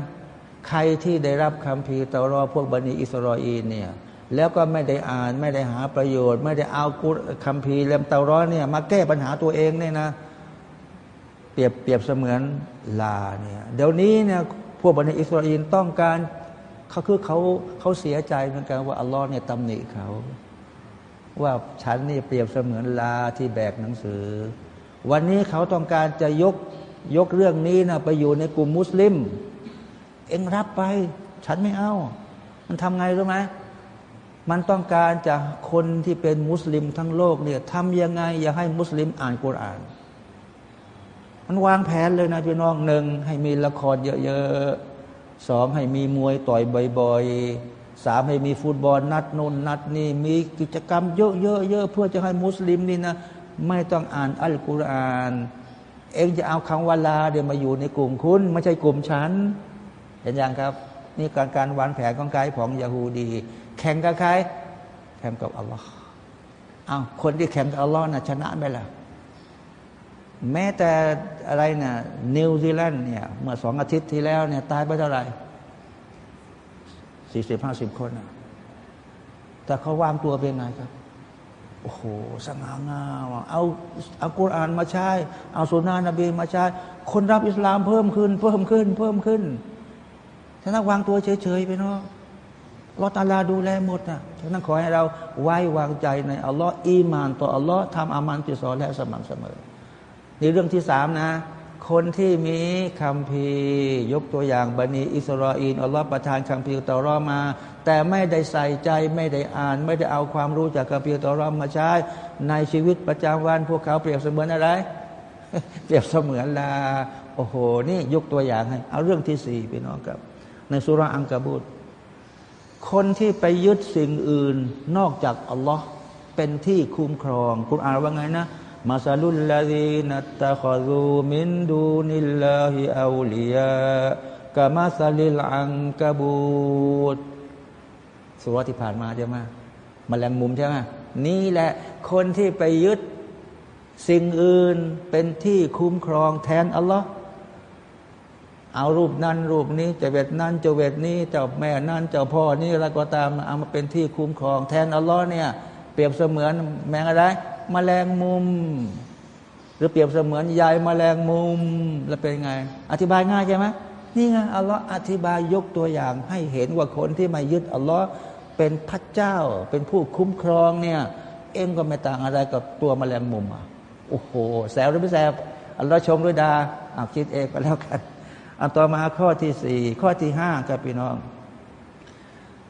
ใครที่ได้รับคัมภีร์ตอรอพวกบันิอิสราเอลเนี่ยแล้วก็ไม่ได้อ่านไม่ได้หาประโยชน์ ไม่ได้เอากุคัมภีร์เล่มเตาร้อนเนี่ยมาแก้ปัญหาตัวเองเนี่ยนะ เปรียบเปรียบเสมือนลาเนี่ยเดี๋ยวนี้เนี่ยพวกบันิอิสราเอลต้องการเขาคือเขาเขาเสียใจเหมือนกันว่าอัลลอฮ์เนี่ยตำหนิเขา ว่าฉันนี่เปรียบเสมือนลาที่แบกหนังสือ วันนี้เขาต้องการจะยก ยกเรื่องนี้นะไปอยู่ในกลุ่มมุสลิม เองรับไป ฉันไม่เอา มันทำไงรู้ไหมมันต้องการจะคนที่เป็นมุสลิมทั้งโลกเนี่ยทำยังไง อย่าให้มุสลิมอ่านกุรอาน มันวางแผนเลยนะพี่น้องหนึ่งให้มีละครเยอะๆสองให้มีมวยต่อยบ่อยๆสามให้มีฟุตบอลนัดนนนัดนี่มีกิจกรรมเยอะๆเพื่อจะให้มุสลิมนี่นะไม่ต้องอ่านอัลกุรอาน เองจะเอาคำวาลาเดี๋ยวมาอยู่ในกลุ่มคุณ ไม่ใช่กลุ่มฉัน เห็นอยังครับ นี่การการวางแผนของกายของยาฮูดี แข่งกับใครแข่งกับอัลลอฮ์อ้าวคนที่แข่งกับอัลลอฮ์นะชนะไหมล่ะแม้แต่อะไรนะ่ะนิวซีแลนด์เนี่ยเมื่อสองอาทิตย์ที่แล้วเนี่ยตายไปเท่าไหร่สี่สิบห้าสิบคนนะแต่เขาวางตัวเป็นไงครับ โอ้โหสง่างามเอาเอากุรอานมาใช้ เอาสุนานะบีมาใช้ คนรับอิสลามเพิ่มขึ้น เพิ่มขึ้น เพิ่มขึ้นฉะนั้นวางตัวเฉยๆไปเนาะลอตาลาดูแลหมดนะฉะนั้นขอให้เราไว้วางใจในอัลลอฮ์อีมานต่ออัลลอฮ์ทำอามันติซอและสม่ำเสมอในเรื่องที่สามนะ คนที่มีคำพียกตัวอย่างบันีอิสราเอลอัลลอฮ์ประทานคำพีตอรอมา แต่ไม่ได้ใส่ใจไม่ได้อ่าน ไม่ได้เอาความรู้จากคำพีตอรอมาใช้ ในชีวิตประจำวัน พวกเขาเปรียบเสมือนอะไร เปรียบเสมือนลาโอ้โห นี่ยกตัวอย่างให้ เอาเรื่องที่สี่พี่น้องครับ ในสุราอังกบูตคนที่ไปยึดสิ่งอื่นนอกจากอัลลอฮ์เป็นที่คุ้มครอง คุณอ่านว่าไงนะ มาซาลุลลาดีนัตตะคซูมินดูนิลลาฮิอาลียากามาซาลิลอังกะบูตสุรที่ผ่านมาใช่ไหมมาแรงมุมใช่ไหมนี่แหละคนที่ไปยึดสิ่งอื่นเป็นที่คุ้มครองแทนอัลลอฮ์เอารูปนั้นรูปนี้จะเวทนั้นจะเวทนี้เจ้าแม่นั้นเจ้าพ่อนี่อะไรก็ตามเอามาเป็นที่คุ้มครอง แทนอัลลอฮ์เนี่ย เปรียบเสมือนแมงอะไร มแมลงมุม หรือเปรียบเสมือนยายมแมลงมุม แล้วเป็นไง อธิบายง่ายใช่ไหมนี่ไงอัลลอฮ์อธิบายยกตัวอย่างให้เห็นว่าคนที่มายึดอัลลอฮ์เป็นพระเจ้า เป็นผู้คุ้มครองเนี่ย เองก็ไม่ต่างอะไรกับตัวมแมลงมุมอะโอ้โหแซวหรือไม่แซวอัลลอฮ์ชมด้วยดาอาคิดเองก็แล้วกัน อันต่อมาข้อที่สี่ข้อที่ห้าครับพี่น้อง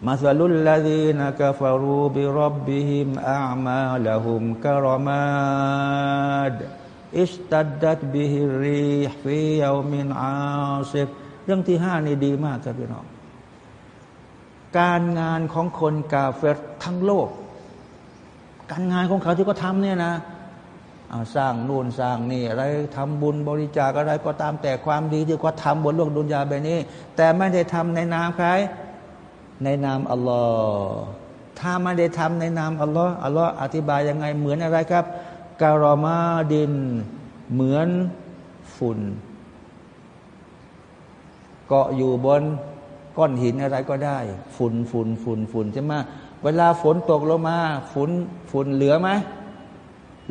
مثل الذين كفروا بربهم أعمالهم كرماد اشتدت به الريح في يوم عاصف เรื่องที่ห้านี่ดีมากครับพี่น้อง การงานของคนกาเฟรทั้งโลก การงานของเขาที่เขาทำเนี่ยนะสร้างนู่นสร้างนี่อะไรทำบุญบริจาคอะไรก็ตามแต่ความดีที่เขาทำบนโลกดุนยาแบบนี้ แต่ไม่ได้ทำในนามใคร ในนามอัลลอฮ์ถ้าไม่ได้ทำในนามอัลลอฮ์อัลลอฮ์อธิบายยังไงเหมือนอะไรครับ การอมาดิน เหมือนฝุ่น เกาะอยู่บนก้อนหินอะไรก็ได้ ฝุ่นฝุ่นฝุ่นฝุ่นใช่ไหมเวลาฝนตกลงมาฝุ่นฝุ่นเหลือไหม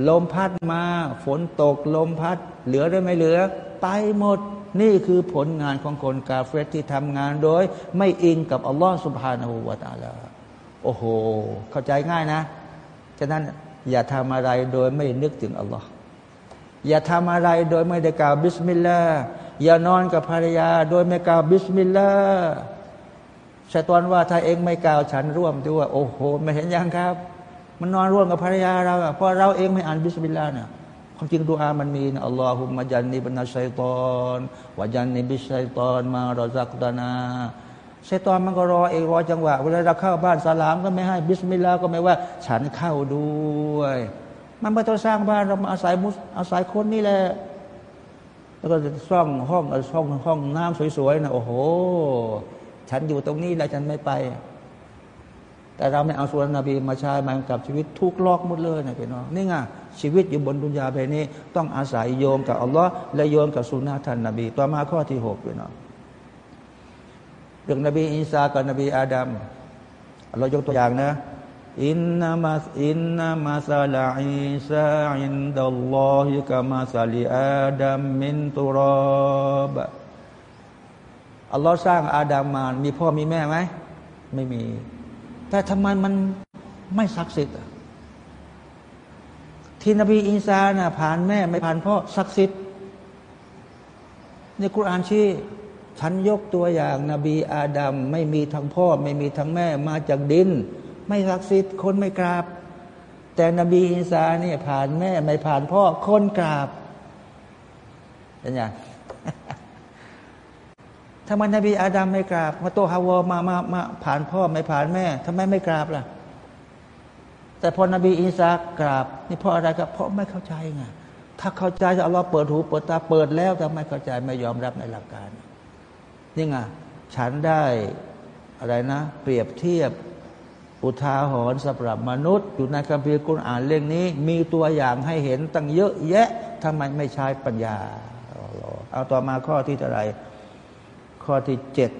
ลมพัดมา ฝนตกลมพัด เหลือได้ไม่เหลือ ไปหมด นี่คือผลงานของคนกาเฟรที่ทำงานโดย ไม่อิงกับอัลลอฮฺสุบฮานาหูวาตาลาโอ้โห เข้าใจง่ายนะ ฉะนั้นอย่าทำอะไรโดยไม่นึกถึงอัลลอฮ์อย่าทำอะไรโดยไม่ได้กล่าวบิสมิลลาห์อย่านอนกับภรรยา โดยไม่กล่าวบิสมิลลาห์ชัยตอนว่าถ้าเองไม่กล่าวฉันร่วมด้วย โอ้โห ไม่เห็นยังครับ มันนอนร่วมกับภรรยาเราเพราะเราเองไม่อ่านบิสมิลลาห์เนี่ย ความจริงดูอามันมีนะ اللهم جنبنا الشيطان وجنب الشيطان ما رزقتنا ชัยตอนมันก็รอเองรอจังหวะเวลาเราเข้าบ้านสลามก็ไม่ให้บิสมิลลาห์ก็ไม่ว่า ฉันเข้าด้วย มันไม่ต้องสร้างบ้านเรามาอาศัยมุสอาศัยคนนี่แหละแล้วก็ซ่องห้องห้องห้องน้ำสวยๆนะโอ้โห ฉันอยู่ตรงนี้แล้วฉันไม่ไป แต่เราไม่เอาสุรนบีมาใช้มากับชีวิตทุกลอกหมดเลยนะพี่น้องนี่ไง ชีวิตอยู่บนดุนยาแบบนี้ ต้องอาศัยโยมกับอัลลอฮ์และโยมกับสุนนะท่านนบี ต่อมาข้อที่หกพี่น้องเรื่องนบีอิสากับนบีอาดัมเรายกตัวอย่างนะอินนามาอินนามาซาลาอิซาอินดัลลอฮิกามาซาลิอาดัมมินตุรอบอัลลอฮ์สร้างอาดัมมา มีพ่อมีแม่ไหม ไม่มี แต่ทำไมมันไม่ศักดิ์สิทธิ์ ที่นบีอินซาน่ะผ่านแม่ไม่ผ่านพ่อศักดิ์สิทธิ์ในคุรานชี้ฉันยกตัวอย่างนาบีอาดัมไม่มีทั้งพ่อ ไม่มีทั้งแม่มาจากดิน ไม่ศักดิ์สิทธิ์คนไม่กราบ แต่นบีอินซาเนี่ยผ่านแม่ไม่ผ่านพ่อคนกราบเป็นยังทำไมนบีอาดัมไม่กราบมาโตฮาวอมามามาผ่านพ่อไม่ผ่านแม่ทำไมไม่กราบล่ะ แต่พอนบีอินซากราบนี่เพราะอะไรครับเพราะไม่เข้าใจไงถ้าเข้าใจจะเอาเราเปิดหูเปิดตาเปิดแล้วแต่ไม่เข้าใจไม่ยอมรับในหลักการ นี่ไงฉันได้อะไรนะ เปรียบเทียบอุทาหรณ์สำหรับมนุษย์ อยู่ในคัมภีร์กุณอ่านเรื่องนี้ มีตัวอย่างให้เห็นตั้งเยอะแยะทำไมไม่ใช้ปัญญา เอาต่อมาข้อที่เท่าไรข้อที่เจ็ด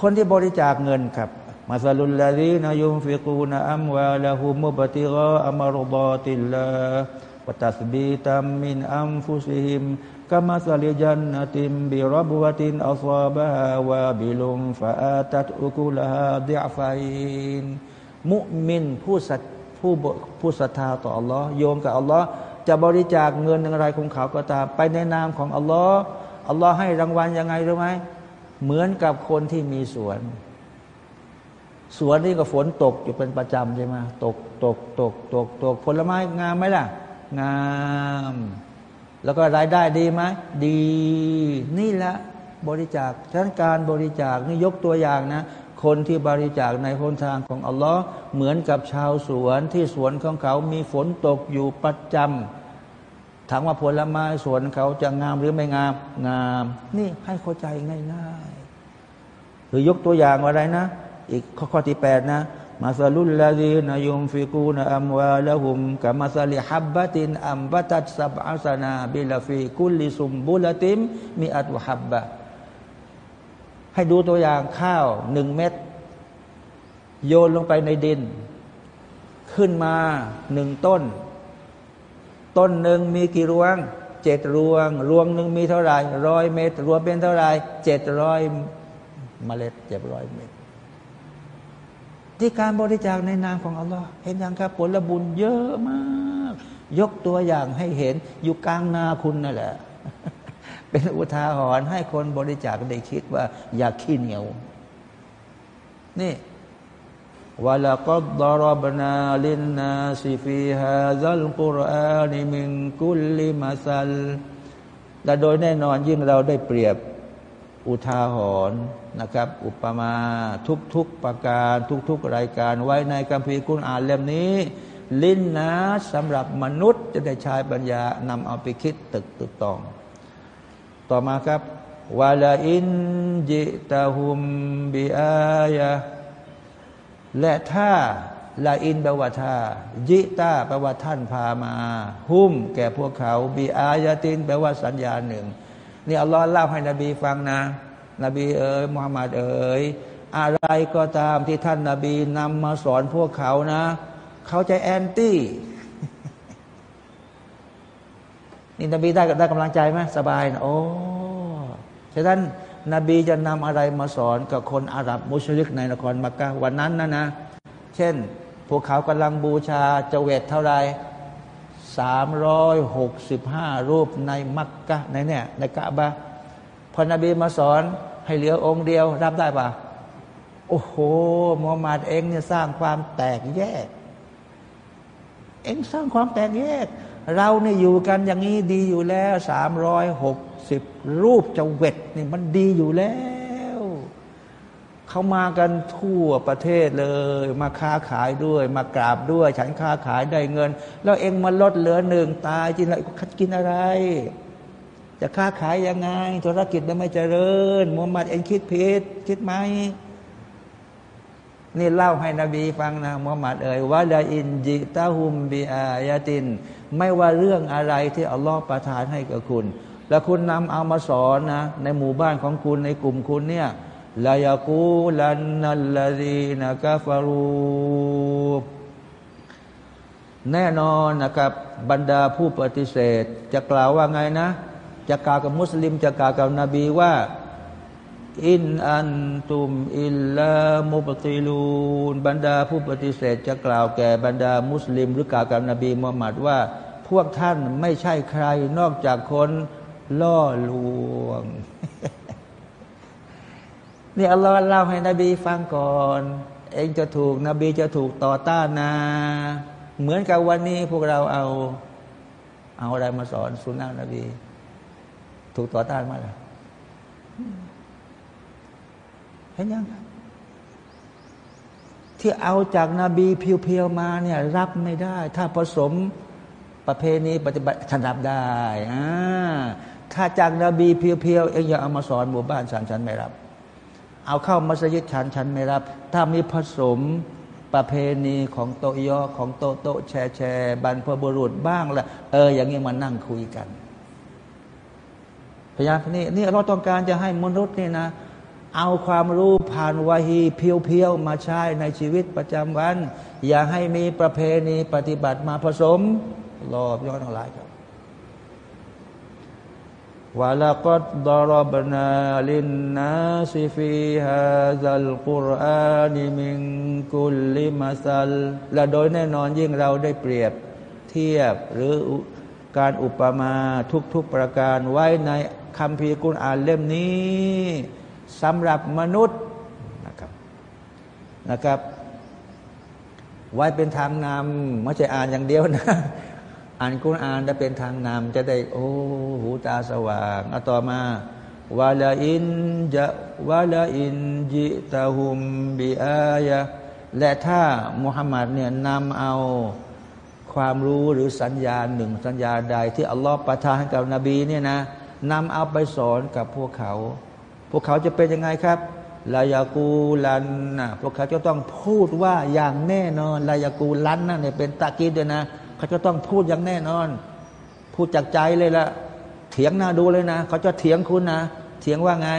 คนที่บริจาคเงินครับ مثل الذين ينفقون أموالهم ابتغاء مرضات الله وتثبيتا من أنفسهم كمثل جنة بربوة أصابها وابل فآتت أكلها ضعفينมินผู้สัตผู้ผู้ศรัทธาต่ออัลลอฮ์โยมกับอัลลอฮ์จะบริจาคเงินอะไรของเขาก็ตามไปในนามของอัลลอฮ์อัลลอฮ์ให้รางวัลยังไงรู้ไหมเหมือนกับคนที่มีสวน สวนนี่ก็ฝนตกอยู่เป็นประจำใช่ไหมตกตกตกตกตกผลไม้งามไหมล่ะ งาม แล้วก็รายได้ดีไหมดีนี่แหละบริจาคฉะนั้นการบริจาคนี่ยกตัวอย่างนะ คนที่บริจาคในหนทางของอัลลอฮ์เหมือนกับชาวสวนที่สวนของเขามีฝนตกอยู่ประจำถามว่าผลไม้สวนเขาจะงามหรือไม่งาม งาม นี่ให้เข้าใจง่ายๆหรือยกตัวอย่างอะไรนะ อีกข้อข้อที่แปดนะمثل الذين ينفقون أموالهم كمثل حبة أنبتت سبع سنابل في كل سنبلةมีอัตวฮับบะให้ดูตัวอย่างข้าวหนึ่งเม็ดโยนลงไปในดิน ขึ้นมาหนึ่งต้น ต้นหนึ่งมีกี่รวงเจ็ดรวง รวงหนึ่งมีเท่าไหร่ร้อยเม็ดรวมเป็นเท่าไหร่เจ็ดร้อยเมล็ดเจ็ดร้อยเม็ด ที่การบริจาคในนามของอัลลอฮ์เห็นยังครับผลบุญเยอะมาก ยกตัวอย่างให้เห็นอยู่กลางนาคุณนั่นแหละ เป็นอุทาหรณ์ให้คนบริจาคได้คิดว่า อย่าขี้เหนียว นี่วะลักดรบนาลินนาสิฟีฮาซัลกุรอานิมิงกุลลิมาซัลและโดยแน่นอนยิ่งเราได้เปรียบ อุทาหรณ์นะครับ อุปมาทุกๆประการ ทุก ๆ รายการ ไว้ในกัมภีร์กุณอ่านเล่มนี้ ลิ้นนะสำหรับมนุษย์จะได้ใช้ปัญญานำเอาไปคิดตึกตึกตอง ต่อมาครับวาลาอินจิตาหุมบิอายะและถ้าลาอินแปลว่าถ้ายิตาแปลว่าท่านพามา หุ้มแก่พวกเขา บีอายาตินแปลว่าสัญญาหนึ่ง นี่อัลลอฮ์เล่าให้นบีฟังนะ นบีเอ๋ยมุฮัมมัดเอ๋ยอะไรก็ตามที่ท่านนาบีนำมาสอนพวกเขานะ เขาจะแอนตี้นี่นบีได้ได้กำลังใจไหมสบายนะโอ้ฉะนั้นนบีจะนำอะไรมาสอนกับคนอาหรับมุชลิกในนครมักกะวันนั้นนะนะ เช่น พวกเขากำลังบูชาเจเวตเท่าไร สามร้อยหกสิบห้ารูปในมักกะในเนี่ยในกะบะพอนบีมาสอนให้เหลือองค์เดียว รับได้ปะโอ้โหมูฮัมหมัดเองเนี่ยสร้างความแตกแยก เองสร้างความแตกแยก เราเนี่ยอยู่กันอย่างนี้ดีอยู่แล้วสามร้อยหกสิบรูปจะเวทนี่มันดีอยู่แล้ว เขามากันทั่วประเทศเลย มาค้าขายด้วย มากราบด้วย ฉันค้าขายได้เงิน แล้วเองมาลดเหลือหนึ่งตายจินอะไรคัดกินอะไร จะค้าขายยังไง ธุรกิจไม่เจริญมุฮัมมัดเองคิดผิดคิดไหมนี่เล่าให้นบีฟังนะมุฮัมมัดเอ่ยว่าลาอินจิตาฮุมบีอายาติน ไม่ว่าเรื่องอะไรที่อัลลอฮฺประทานให้กับคุณ แล้วคุณนำเอามาสอนนะในหมู่บ้านของคุณในกลุ่มคุณเนี่ย ลายกูลันนัลลดีนักฟารูแน่นอนนะครับบรรดาผู้ปฏิเสธ จะกล่าวว่าไงนะ จะกล่าวกับมุสลิม จะกล่าวกับนบีว่า อินอันตุมอิลลามุบติลูนบรรดาผู้ปฏิเสธ จะกล่าวแก่บรรดามุสลิม หรือกล่าวกับนบีมุฮัมมัดว่า พวกท่านไม่ใช่ใครนอกจากคนล่อลวง นี่อัลลอฮ์เล่าให้นบีฟังก่อน เองจะถูกนบีจะถูกต่อต้านนาเหมือนกับวันนี้พวกเราเอา เอาอะไรมาสอนสุนนะนบี ถูกต่อต้านมาแล้วเห็นยังที่เอาจากนาบีเพียวๆมาเนี่ย รับไม่ได้ ถ้าผสมประเพณีปฏิบัติฉันรับได้ถ้าจากนาบีเพียวๆเองอย่าเอามาสอนหมู่บ้านฉันฉันไม่รับ เอาเข้ามัสยิดฉันฉันไม่รับ ถ้ามีผสมประเพณีของโตยอของโตโตแชร์แชร์บรรพบุรุษบ้างละเออ อย่างนี้มานั่งคุยกันพยายามนี่นี่เราต้องการจะให้มนุษย์นี่นะ เอาความรู้ผ่านวาฮีเพียวๆมาใช้ในชีวิตประจำวัน อย่าให้มีประเพณีปฏิบัติมาผสมรอบย้อนทั้งหลายครับ ولقد ضربنا للناس في هذا القرآن من كل مثل และโดยแน่นอนยิ่งเราได้เปรียบเทียบหรือการอุปมาทุกๆประการไว้ในคำพีกุรอานเล่มนี้สำหรับมนุษย์นะครับนะครับ ไว้เป็นทางนำไม่ใช่อ่านอย่างเดียวนะ อ่านกุณอ่านได้เป็นทางนำจะได้ โอ้หูตาสว่างเอาต่อมาวาลาอินจะวาลาอินจิตาหุมบิอายะและถ้ามุฮัมมัดเนี่ยนำเอาความรู้หรือสัญญาหนึ่งสัญญาใด ที่อัลลอฮฺประทานให้กับนบีเนี่ยนะนำเอาไปสอนกับพวกเขา พวกเขาจะเป็นยังไงครับลายากูลันนะพวกเขาจะต้องพูดว่าอย่างแน่นอนลายากูลันนะเนี่ยเป็นตะกีดด้วยนะ เขาจะต้องพูดอย่างแน่นอน พูดจากใจเลยละเถียงหน้าดูเลยนะเขาจะเถียงคุณนะเถียงว่าไง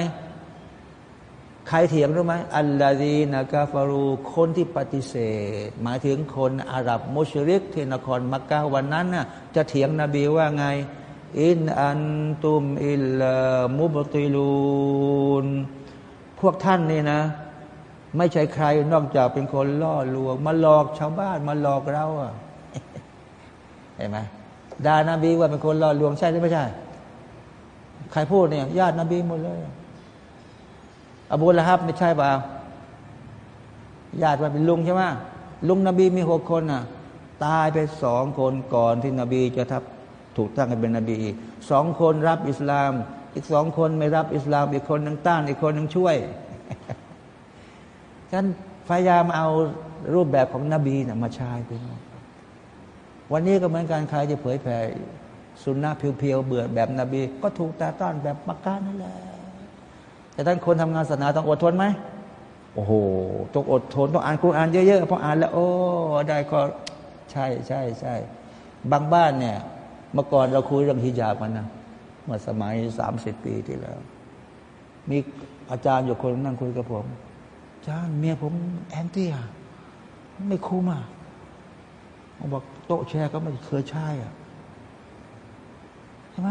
ใครเถียงรู้ไหมอัลลอฮีนากาฟารูคนที่ปฏิเสธ หมายถึงคนอาหรับมุชริกที่นครมักกะวันนั้นน่ะจะเถียงนบีว่าไง อินอันตุมอิลลมุบติลูนพวกท่านนี่นะ ไม่ใช่ใครนอกจากเป็นคนล่อลวง มาหลอกชาวบ้านมาหลอกเราอะ ห็นไหมด่านาบีว่าเป็นคนล่อลวงใช่หรือไม่ใช่ ใครพูดเนี่ย ญาตินบีหมดเลย อบูละฮับไม่ใช่เปล่า ญาติว่าเป็นลุงใช่ไหมลุงนบีมีหกคนน่ะ ตายไปสองคนก่อนที่นบีจะทับถูกตั้งให้เป็นนบีสองคนรับอิสลาม อีกสองคนไม่รับอิสลาม อีกคนหนึ่งต้าน อีกคนหนึ่งช่วยฉันพยายามเอารูปแบบของนบีนะมาใช้ไป วันนี้ก็เหมือนกันใครจะเผยแผ่สุนนะเพียวๆเบื่อแบบนบี ก็ถูกตาต้านแบบมักกะนั่นแหละแต่ท่านคนทำงานศาสนาต้องอดทนไหมโอ้โหต้องอดทนต้องอ่านคุรานเยอะๆพออ่านแล้วโอ้ได้ก็ใช่ใช่ใช่บางบ้านเนี่ย เมื่อก่อนเราคุยเรื่องฮิญาบมันนะเมื่อสมัยสามสิบปีที่แล้ว มีอาจารย์อยู่คนนั่งคุยกับผมอาจารย์เมียผมแอนตี้อะไม่คุ้มอะผมบอก ต๊ะแชร์ก็ไม่เคยใช่อะใช่ไหม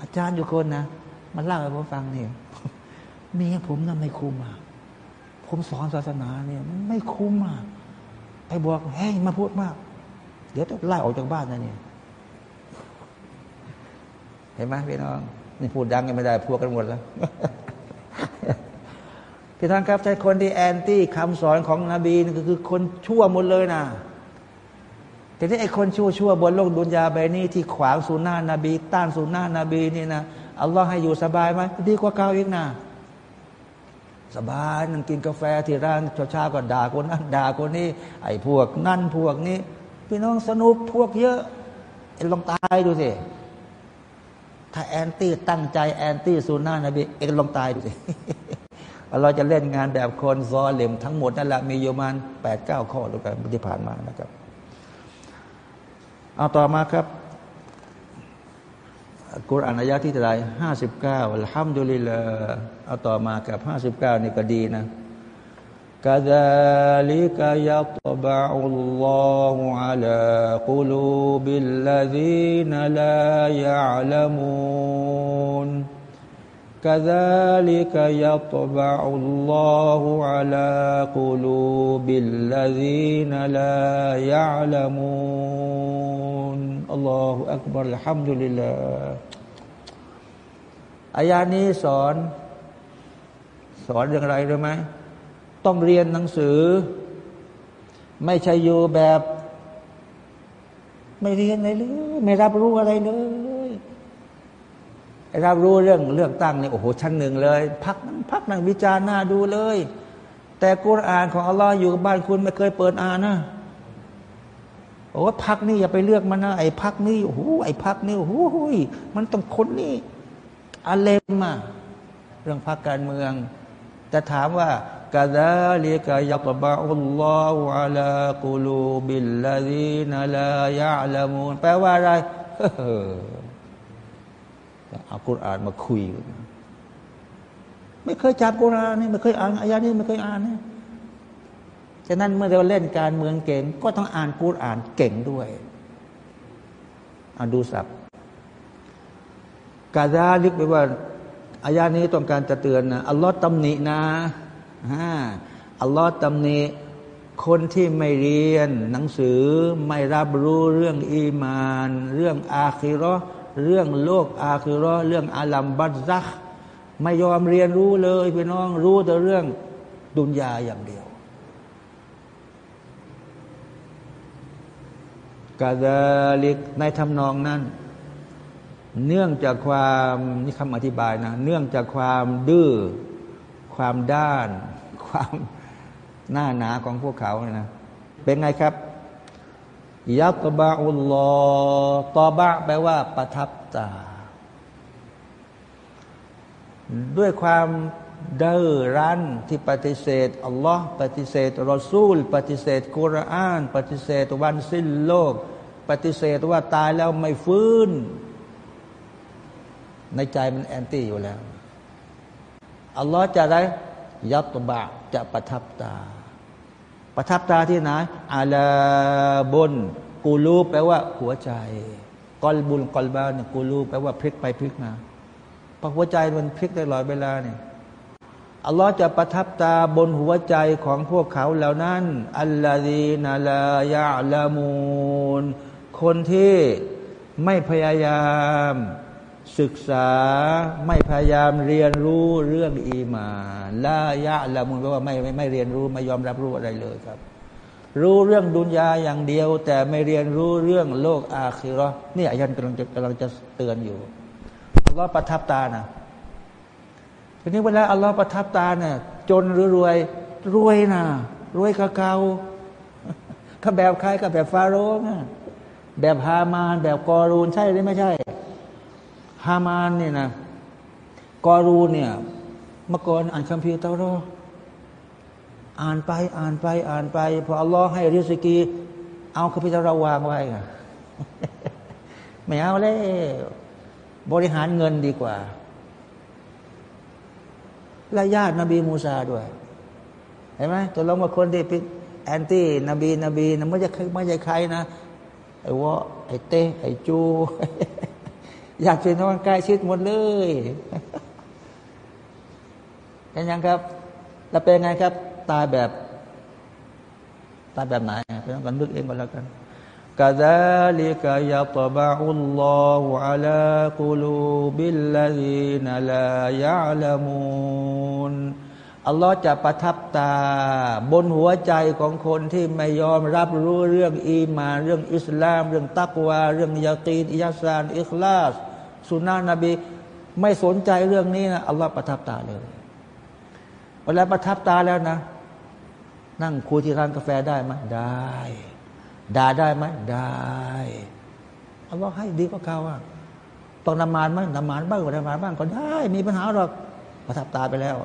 อาจารย์อยู่คนนะมันเล่าให้ผมฟังเนี่ยเมียผมนั่นไม่คุ้มอะผมสอนศาสนาเนี่ยไม่คุ้มอะไปบอกเฮ้ยมาพูดมาก เดี๋ยวต้องไล่ออกจากบ้านนะเนี่ย เห็นไหมพี่น้องนี่พูดดังกันไม่ได้พวกกันหมดแล้วพี่ท่านครับใช่คนที่แอนตี้คำสอนของนบีนี่ก็คือคนชั่วหมดเลยนะ แต่ที่ไอ้คนชั่วชั่วบนโลกดุนยาใบนี้ที่ขวางสุนนะนบี ต้านสุนนะนบีนี่นะอัลลอฮ์ให้อยู่สบายไหมดีกว่าเก่าอีกนะสบายนั่งกินกาแฟที่ร้านเช้าๆก็ด่าคนนั้นด่าคนนี้ ไอ้พวกนั่นพวกนี้ พี่น้องสนุกพวกเยอะไอ้ลองตายดูสิถ้าแอนตี้ตั้งใจแอนตี้สุนนะนบีเองลองตายดูสิเราจะเล่นงานแบบคนซอเล็มทั้งหมดนั่นแหละมีอยู่มันแปดเก้าข้อด้วยกันที่ผ่านมานะครับ เอาต่อมาครับ กุรอานอายะที่เท่าไหรห้าสิบเก้าอัลฮัมดุลิลลาเอาต่อมากับห้าสิบเก้านี่ก็ดีนะ كذلك يطبع الله على قلوب الذين لا يعلمون كذلك يطبع الله على قلوب الذين لا يعلمون الله أكبر الحمد لله อายานี้สอน สอนอย่างไรรู้ไหมต้องเรียนหนังสือ ไม่ใช่อยู่แบบ ไม่เรียนอะไรเลย ไม่รับรู้อะไรเลย ย รับรู้เรื่องเรื่องตั้งนี่โอ้โหชั้นหนึ่งเลย พักพักนั่งวิจารณ์หน้าดูเลย แต่กุรอานของอัลลอฮ์อยู่กับบ้านคุณไม่เคยเปิดอ่านนะโอ้พักนี่อย่าไปเลือกมันนะไอ้พักนี่โอ้โหไอ้พักนี่โอ้โหมันต้องคนนี่อาเลมมาเรื่องพักการเมืองแต่ถามว่ากาดาลิกยัตบะอุลลอฮฺอัลกุลูบิลลาดีนลายะลามูนแปลว่าอะไร เอากุรอานมาคุยไม่เคยจับกุรอานนี่ไม่เคยอ่านอายานี้ไม่เคยอ่านนี่ฉะนั้นเมื่อเราเล่นการเมืองเก่ง ก็ต้องอ่านกุรอานเก่งด้วยอ่านดูสับกาดาลิกแปลว่าอายานี้ต้องการจะเตือนนะอัลลอฮ์ตำหนินะอัลลอฮ์ตำหนิคนที่ไม่เรียนหนังสือไม่รับรู้เรื่องอีมาน เรื่องอาคิรอ เรื่องโลกอาคิรอเรื่องอาลัมบัตซักไม่ยอมเรียนรู้เลยพี่น้องรู้แต่เรื่องดุนยาอย่างเดียวกาดาลิกในทำนองนั้น เนื่องจากความนี่คำอธิบายนะ เนื่องจากความดื้อความด้าน ความหน้าหนาของพวกเขาเนี่ยนะ เป็นไงครับ ยัตบะอุลลอตอบะแปลว่า ประทับตา ด้วยความเดือรั้นที่ปฏิเสธอัลลอฮ์ปฏิเสธรอซูล ปฏิเสธกุรอาน ปฏิเสธวันสิ้นโลก ปฏิเสธว่าตายแล้วไม่ฟื้น ในใจมันแอนตี้อยู่แล้ว อัลลอฮ์จะอะได้ยัตบะจะประทับตา ประทับตาที่ไหนอาลาบนกูรูแปลว่าหัวใจกอลบุญกอลบาเนี่ยกูรูแปลว่าพลิกไปพลิกมาเพราะหัวใจมันพลิกตลอดเวลาเนี่ยอัลลอฮ์จะประทับตาบนหัวใจของพวกเขาเหล่านั้น อัลลอฮีนาลายาลามูนคนที่ไม่พยายาม ศึกษาไม่พยายามเรียนรู้เรื่องอีมาละยะละมุนแปลว่าไม่ไม่ไม่เรียนรู้ไม่ยอมรับรู้อะไรเลยครับ รู้เรื่องดุนยาอย่างเดียว แต่ไม่เรียนรู้เรื่องโลกอาคิรอนี่อาจารย์กำลังจะกำลังจะเตือนอยู่อัลลอฮ์ประทับตานะทีนี้เวลาอัลลอฮ์ประทับตาเนี่ยจนหรือรวยรวยนะรวยกะเกาก็แบบใครก็แบบฟาโรห์แบบฮามาน แบบกอรูนใช่หรือไม่ใช่ ฮามานเนี่ยนะกอรูเนี่ยเมื่อก่อนอ่านคัมภีร์เตารออ่านไปอ่านไปอ่านไปพออัลลอฮ์ให้ริสกี เอาคัมภีร์เตาราวางไว้ไม่เอาเลยบริหารเงินดีกว่าและญาตินบีมูซาด้วย เห็นไหมตัวลงว่าคนที่เป็นแอนตี้นบีนบีนะไม่ใช่ไม่ใช่ใครนะ ไอ้วะไอ้เต้ไอ้จู อยากจะนอนใกล้ชิดหมดเลยเห็นยังครับแล้วเป็นไงครับ ตายแบบตายแบบไหนไปต้องกันนึกเองก่อนแล้วกันكذلك يطبع الله على قلوب الذين لا يعلمون อัลลอฮ์จะประทับตา บนหัวใจของคนที่ไม่ยอมรับรู้เรื่องอีมานเรื่องอิสลาม เรื่องตักวา เรื่องยาตีนอิยาซาน อิคลาส สุนนะนบี ไม่สนใจเรื่องนี้นะอัลลอฮ์ประทับตาเลยเวลาประทับตาแล้วนะ นั่งคุยที่ร้านกาแฟได้ไหมได้ด่าได้ไหมได้อัลลอฮ์ให้ดีกว่าเขาอะต้องนมานไหมนมานบ้างก็นมานบ้างก็ได้ มีปัญหาหรอกประทับตาไปแล้ว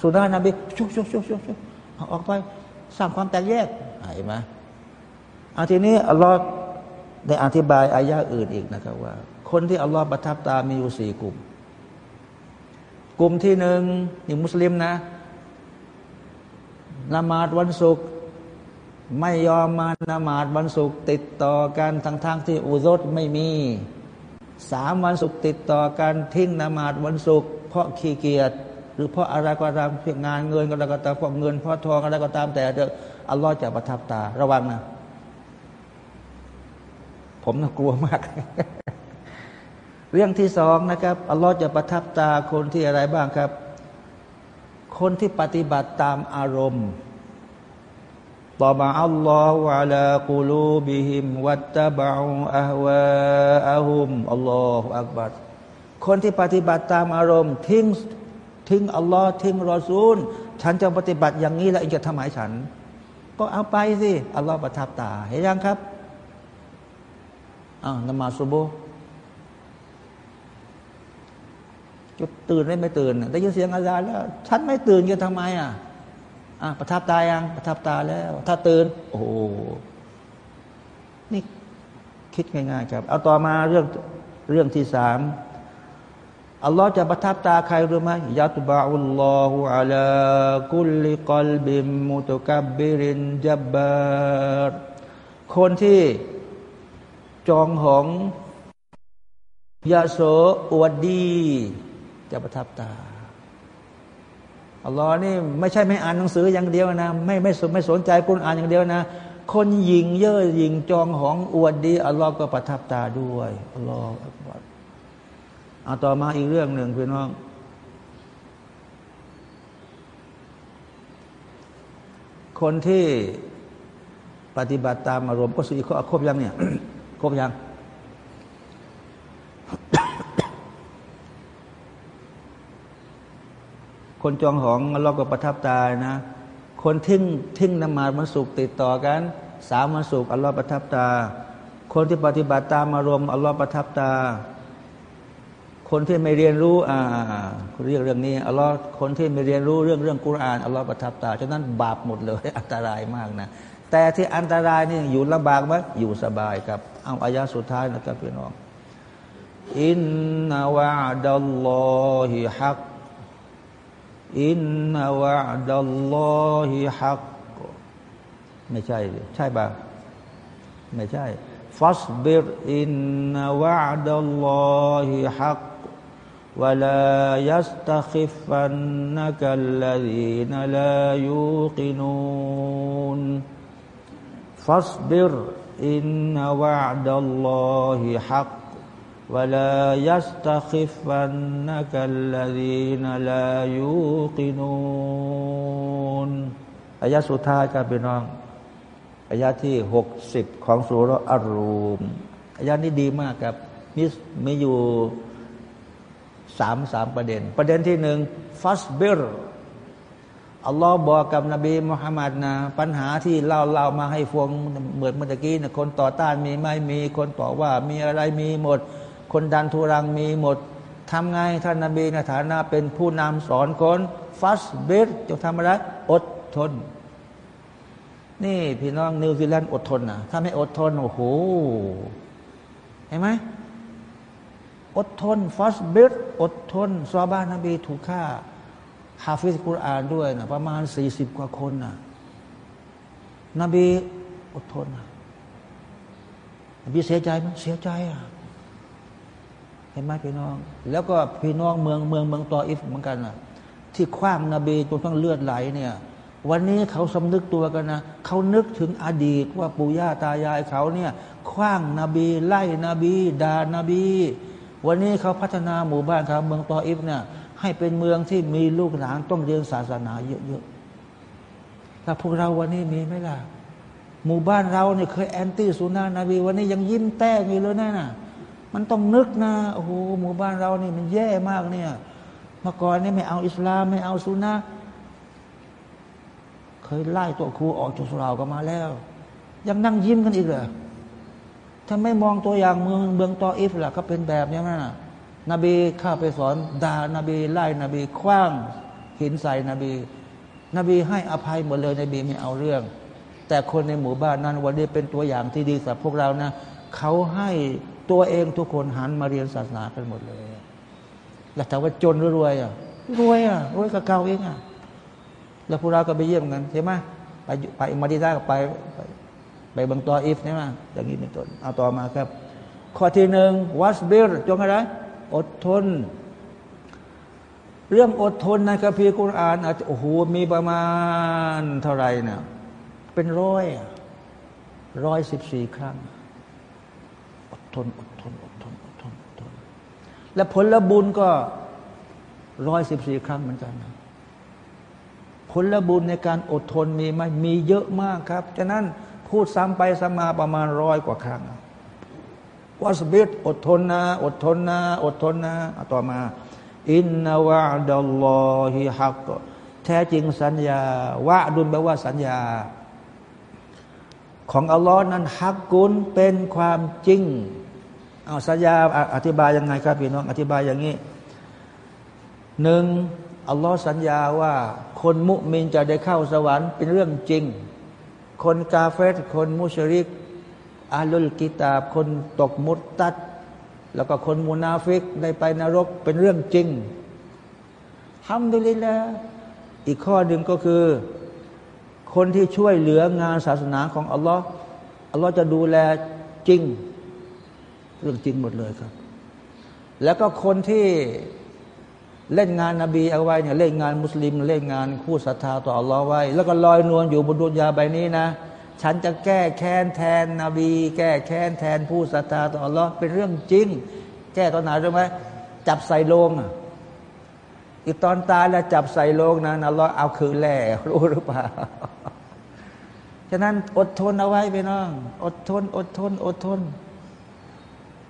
สุนนะนบีชุกชุกชุกชุกชุกออกไปสร้างความแตกแยกเห็นไหมอาทีนี้อัลลอฮ์ได้อธิบายอายะอื่นอีกนะครับว่า คนที่อัลลอฮ์ประทับตามีอยู่สี่กลุ่ม กลุ่มที่หนึ่งนี่มุสลิมนะละหมาดวันศุกร์ไม่ยอมมาละหมาดวันศุกร์ติดต่อกันทั้งๆทที่อุซดไม่มีสามวันศุกร์ติดต่อกันทิ้งละหมาดวันศุกร์เพราะขี้เกียจหรือเพราะอะไรก็ตามเพียงงานเงินก็แล้วก็ตามเพราะเงินเพราะทองอะไรก็ตามแต่เออัลลอฮ์จะประทับตาระวังนะผมน่ากลัวมาก เรื่องที่สองนะครับอัลลอฮ์จะประทับตาคนที่อะไรบ้างครับ คนที่ปฏิบัติตามอารมณ์ต่อมาอัลลอฮฺวะลากูลูบิหิมวัตตะบะอูอะฮวาอะฮุมอัลลอฮฺอักบัดคนที่ปฏิบัติตามอารมณ์ ทิ้งทิ้งอัลลอฮ์ทิ้งรอซูล ฉันจะปฏิบัติอย่างนี้แล้วอีกจะทำไมฉัน ก็เอาไปสิอัลลอฮ์ประทับตาเห็นยังครับอ้านมาสุโบ จุดตื่นได้ไม่ตื่นได้ยินเสียงอาจารย์แล้วฉันไม่ตื่นจะทำไมอะอะประทับตายังประทับตาแล้ว ถ้าตื่น โอ้นี่คิดง่ายๆครับ เอาต่อมาเรื่องเรื่องที่สามอัลลอฮ์จะประทับตาใครรู้ไหมยัตบะอุลลอฮุอะลากุลิกลบิมมุตกับบิรินจับบารคนที่จองหองยาโสอวดดี จะประทับตาอัลลอฮ์นี่ไม่ใช่ไม่อ่านหนังสืออย่างเดียวนะ ไม่ไม่ไม่สนใจกุณอ่านอย่างเดียวนะ คนยิงเย่อยิงจองหองอวดดีอัลลอฮ์ก็ประทับตาด้วยอัลลอฮ์เอาต่อมาอีกเรื่องหนึ่งพี่น้องคนที่ปฏิบัติตามอารมณ์ก็สี่ข้อครบยังเนี่ย ครบยัง คนจองหองเราก็ประทับตานะ คนทิ้งทิ้งนมามันสุกติดต่อกันสามวันสุกอัลลอฮ์ประทับตา คนที่ปฏิบัติตามอารมณ์อัลลอฮ์ประทับตา คนที่ไม่เรียนรู้อ่าเรียกเรื่องนี้อัลลอฮ์คนที่ไม่เรียนรู้เรื่องเรื่องกุรอานอัลลอฮ์ประทับตาฉะนั้นบาปหมดเลยอันตรายมากนะ แต่ที่อันตรายนี่อยู่ลำบากไหมอยู่สบายครับเอาอายาสุดท้ายนะครับพี่น้องอินนาวะดัลลอฮิฮัก อินนาวะดัลลอฮิฮักไม่ใช่ ใช่ปะไม่ใช่ فاصبر إن وعد الله حق ولا يستخفنك الذين لا يوقنون فاصبر إن وعد الله حق ولا يستخفنك الذين لا يوقنون อายะสุดท้ายครับพี่น้องอายะที่หกสิบของสุรอารูมอายะนี้ดีมากครับมีมีอยู่สามสามประเด็น ประเด็นที่หนึ่งฟัสเบรอัลลอฮ์บอกกับนบีมุฮัมมัดนะปัญหาที่เล่าเล่ามาให้ฟงเหมือนเมื่อกี้นะคนต่อต้านมีไม่มีคนต่อว่ามีอะไรมีหมด คนดันทุรังมีหมดทำไงท่านนบีในฐานะเป็นผู้นำสอนคนفاصبر จะทำอะไรอดทน นี่พี่น้องนิวซีแลนด์อดทนนะถ้าไม่อดทนโอ้โหเห็นไหมอดทนفاصبر อดทนซอฮาบะนบีถูกฆ่าฮาฟิสกุรอานด้วยนะประมาณสี่สิบกว่าคนนะนบีอดทนนะนบีเสียใจไหมเสียใจอะ ห็นไหมพี่น้อง แล้วก็พี่น้องเมืองเมืองเมืองตออิฟเหมือนกันนะที่ขว้างนบีจนต้องเลือดไหลเนี่ยวันนี้เขาสำนึกตัวกันนะเขานึกถึงอดีตว่าปู่ย่าตายายเขาเนี่ยคว้างนาบีไล่นบีด่านาบี วันนี้เขาพัฒนาหมู่บ้านครับเมืองตออิฟเนี่ยให้เป็นเมืองที่มีลูกหลานต้องเรียนศาสนาเยอะๆแต่พวกเราวันนี้มีไหมล่ะ หมู่บ้านเราเนี่ยเคยแอนตี้สุนนะนบีวันนี้ยังยิ้มแต้อยู่เลยนะน่ะ มันต้องนึกนะโอ้โหหมู่บ้านเรานี่มันแย่มากเนี่ยเมื่อก่อนนี่ไม่เอาอิสลามไม่เอาสุนาเคยไล่ตัวครูออกจากสุราก็มาแล้ว ยังนั่งยิ้มกันอีกเหรอถ้าไม่มองตัวอย่างเมืองเมืองตออิฟล่ะก็เป็นแบบนี้นะนบีข้าไปสอนด่านาบีไล่นบีคว้างหินใส่นบี นบีให้อภัยหมดเลยนบีไม่เอาเรื่อง แต่คนในหมู่บ้านนั้นวันนี้เป็นตัวอย่างที่ดีสำหรับพวกเรานะเขาให้ ตัวเองทุกคนหันมาเรียนศาสนากันหมดเลย แล้วถามว่าจนหรือรวยอะ รวยอะ รวยกับเก่าเองอะ แล้วพวกเราก็ไปเยี่ยมกันใช่ไหมไปไปมาดีได้ก็ไป ไปไปบังตออิฟใช่ไหมอย่างนี้เป็นต้น เอาต่อมาครับ ข้อที่หนึ่งวัสบิรจงอะไรอดทน เรื่องอดทนในคัมภีร์กุรอานอาจจะโอ้โหมีประมาณเท่าไหร่เนี่ยเป็นร้อยร้อยสิบสี่ครั้ง นอดทนอดทนอดทนอดทน และผลบุญก็ร้อยสิบสี่ครั้งเหมือนกันนะผลบุญในการอดทนมีไหมมีเยอะมากครับฉะนั้นพูดซ้ำไปซ้ำมาประมาณร้อยกว่าครั้งวาสบิดอดทนนะอดทนนะอดทนนะต่อมา อินนาวะดัลลอฮิฮักแท้จริงสัญญาวะดุลแปลว่าสัญญา ของอัลลอฮ์นั้นฮักกุลเป็นความจริง เอาสัญญาอธิบายยังไงครับพี่น้องอธิบายอย่างนี้หนึ่งอัลลอฮ์สัญญาว่า คนมุมินจะได้เข้าสวรรค์เป็นเรื่องจริง คนกาเฟตคนมุชริกอาลุลกิตาบคนตกมุตตัด แล้วก็คนมุนาฟิกได้ไปนรกเป็นเรื่องจริงทำดุลิละอีกข้อหนึ่งก็คือ คนที่ช่วยเหลืองานศาสนาของอัลลอฮ์อัลลอฮ์จะดูแลจริง เรื่องจริงหมดเลยครับ แล้วก็คนที่เล่นงานนาบีเอาไว้เนี่ยเล่นงานมุสลิม เล่นงานคู่ศรัทธาต่ออัลลอฮ์ไว้ แล้วก็ลอยนวลอยู่บนดวงยาใบนี้นะ ฉันจะแก้แค้นแทนนบี แก้แค้นแทนผู้ศรัทธาต่ออัลลอฮ์เป็นเรื่องจริง แก้ตอนไหนรู้ไหมจับใส่โลงอีกตอนตายแล้วจับใส่โลงนะอัลลอฮ์เอาคืนแหล่รู้หรือเปล่าฉะนั้นอดทนเอาไว้ไปน้อง อดทน อดทน อดทน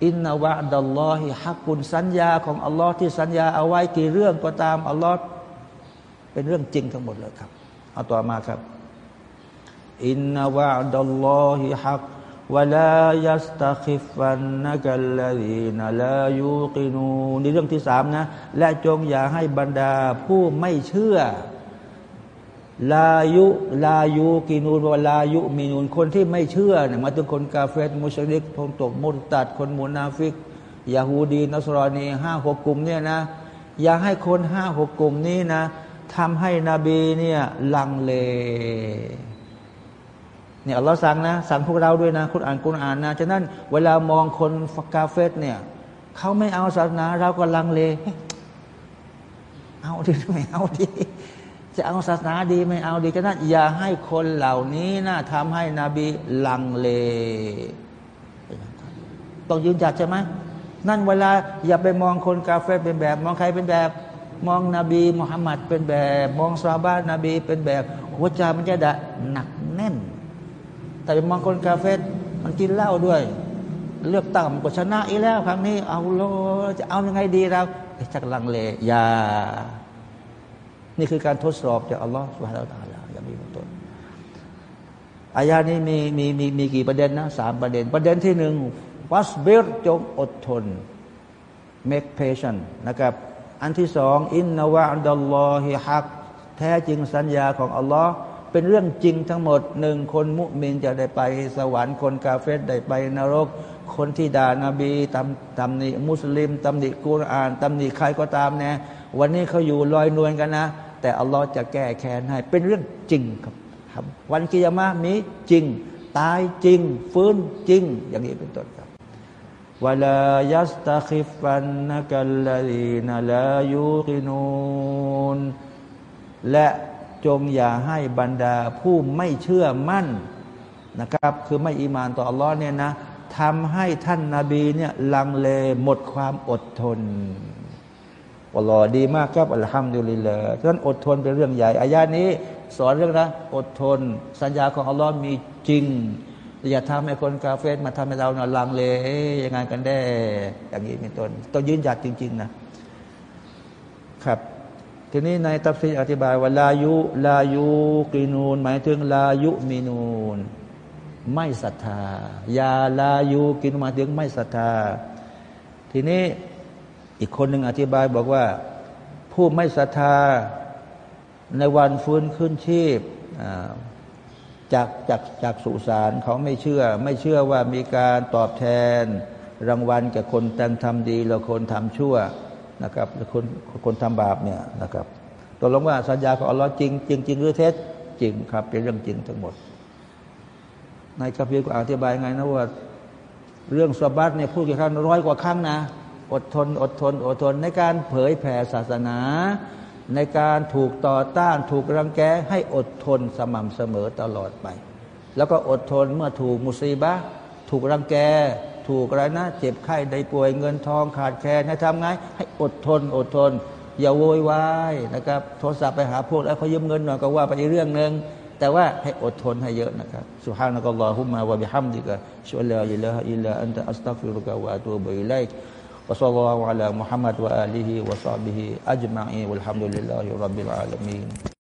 อินนาวะดัลลอฮิฮักกุลสัญญาของอัลลอฮ์ที่สัญญาเอาไว้กี่เรื่องก็ตามอัลลอฮ์เป็นเรื่องจริงทั้งหมดเลยครับ เอาต่อมาครับ อินนาวะดัลลอฮิฮักวะลายัสตะคิฟันนะกัลลดีนลายูกินูนี่เรื่องที่สามนะ และจงอย่าให้บรรดาผู้ไม่เชื่อ ลายุลายุกินูนวลายุมีนูนคนที่ไม่เชื่อเนี่ยมาถึงคนกาเฟตมุชริกพงตกมุตัดคนมุนาฟิกยาฮูดีนัสรอนีห้าหกกลุ่มเนี่ยนะอย่าให้คนห้าหกกลุ่มนี้นะทำให้นบีเนี่ยลังเลเนี่ยเราสั่งนะสั่งพวกเราด้วยนะคุณอ่านคุณอ่านนะฉะนั้นเวลามองคนกาเฟตเนี่ยเขาไม่เอาศาสนาเราก็ลังเลเอาดิไม่เอาดิ จะเอาศาสนาดีไม่เอาดีก็นั้นอย่าให้คนเหล่านี้นะทำให้นบีลังเล ต้องยืนจัดใช่ไหมนั่นเวลาอย่าไปมองคนกาเฟ่เป็นแบบ มองใครเป็นแบบ มองนบีมุฮัมมัดเป็นแบบ มองซาบานนบีเป็นแบบ หัวใจมันจะดะหนักแน่น แต่ไปมองคนกาเฟ่มันกินเหล้าด้วย เลือกตั้งก็ชนะอีแล้วครั้งนี้เอาโลจะเอายังไงดีเราจักลังเลอย่า นี่คือการทดสอบจากอัลลอฮฺสุบฮานาอัลลอฮฺอย่างมีเป็นต้นอายานี้มีมีมีมีกี่ประเด็นนะสามประเด็น ประเด็นที่หนึ่งวัสเบรจงอดทน make patient นะครับ อันที่สองอินนาวะดัลลอฮิฮักแท้จริงสัญญาของอัลลอฮ์เป็นเรื่องจริงทั้งหมดหนึ่งคนมุมินจะได้ไปสวรรค์คนกาเฟตได้ไปนรก คนที่ด่านาบีตำตำหนิมุสลิมตำหนิกุรอานตำหนิใครก็ตามเนี่ยวันนี้เขาอยู่ลอยนวลกันนะ แต่อัลลอฮ์จะแก้แค้นให้เป็นเรื่องจริงครับครับ วันกิยามะมีจริง ตายจริง ฟื้นจริง อย่างนี้เป็นต้นครับวลายัสตาคิฟันนักัลลีนลายูกินูนและจงอย่าให้บรรดาผู้ไม่เชื่อมั่นนะครับ คือไม่อีมานต่ออัลลอฮ์เนี่ยนะทำให้ท่านนาบีเนี่ยลังเลหมดความอดทน อัลลอฮ์ดีมากครับอัลฮัมดุลิลลาห์ฉะนั้นอดทนเป็นเรื่องใหญ่อายานี้สอนเรื่องนะอดทน สัญญาของอัลลอฮ์มีจริงอย่าทำให้คนกาเฟสมาทำให้เราเนลังเลยังไงกันได้อย่างนี้เป็นต้นต้องยืนหยัดจริง ๆ นะ ครับ ทีนี้ในตัฟซีอธิบายว่าลายุลายุกีนูน หมายถึงลายุมีนูน ไม่ศรัทธายาลายุกินมาถึงไม่ศรัทธา ทีนี้ อีกคนหนึ่งอธิบายบอกว่า ผู้ไม่ศรัทธาในวันฟื้นขึ้นชีพจากจากจากสุสานเขาไม่เชื่อ ไม่เชื่อว่ามีการตอบแทน รางวัลแก่คนแต่งทำดีแล้วคนทำชั่วนะครับแล้วคนคนทำบาปเนี่ยนะครับตกลงว่าสัญญาของอัลลอฮ์จริงจริงจริงหรือเท็จจริงครับ เป็นเรื่องจริงทั้งหมดในคัมภีร์ก็อธิบายไงนะว่า เรื่องสบัดเนี่ยพูดกี่ครั้งร้อยกว่าครั้งนะ อดทน อดทน อดทน ในการเผยแผ่ศาสนา ในการถูกต่อต้านถูกรังแกให้อดทนสม่ำเสมอตลอดไป แล้วก็อดทนเมื่อถูกมุซีบะถูกรังแก ถูกอะไรนะ เจ็บไข้ได้ป่วยเงินทองขาดแคลนให้ทำไง ให้อดทน อดทน อย่าโวยวายนะครับโทรศัพท์ไปหาพวกแล้วเขายืมเงินหน่อยก็ว่าไปเรื่องหนึ่งแต่ว่าให้อดทนให้เยอะนะครับสุฮานะกัลลอฮุมะวะบิฮัมดิกะชุลลาอิลลาอิลลาอันตะอัสตัฟิรุกะวะอะตูบุอิลัย Wassalamualaikum warahmatullahi wabarakatuh.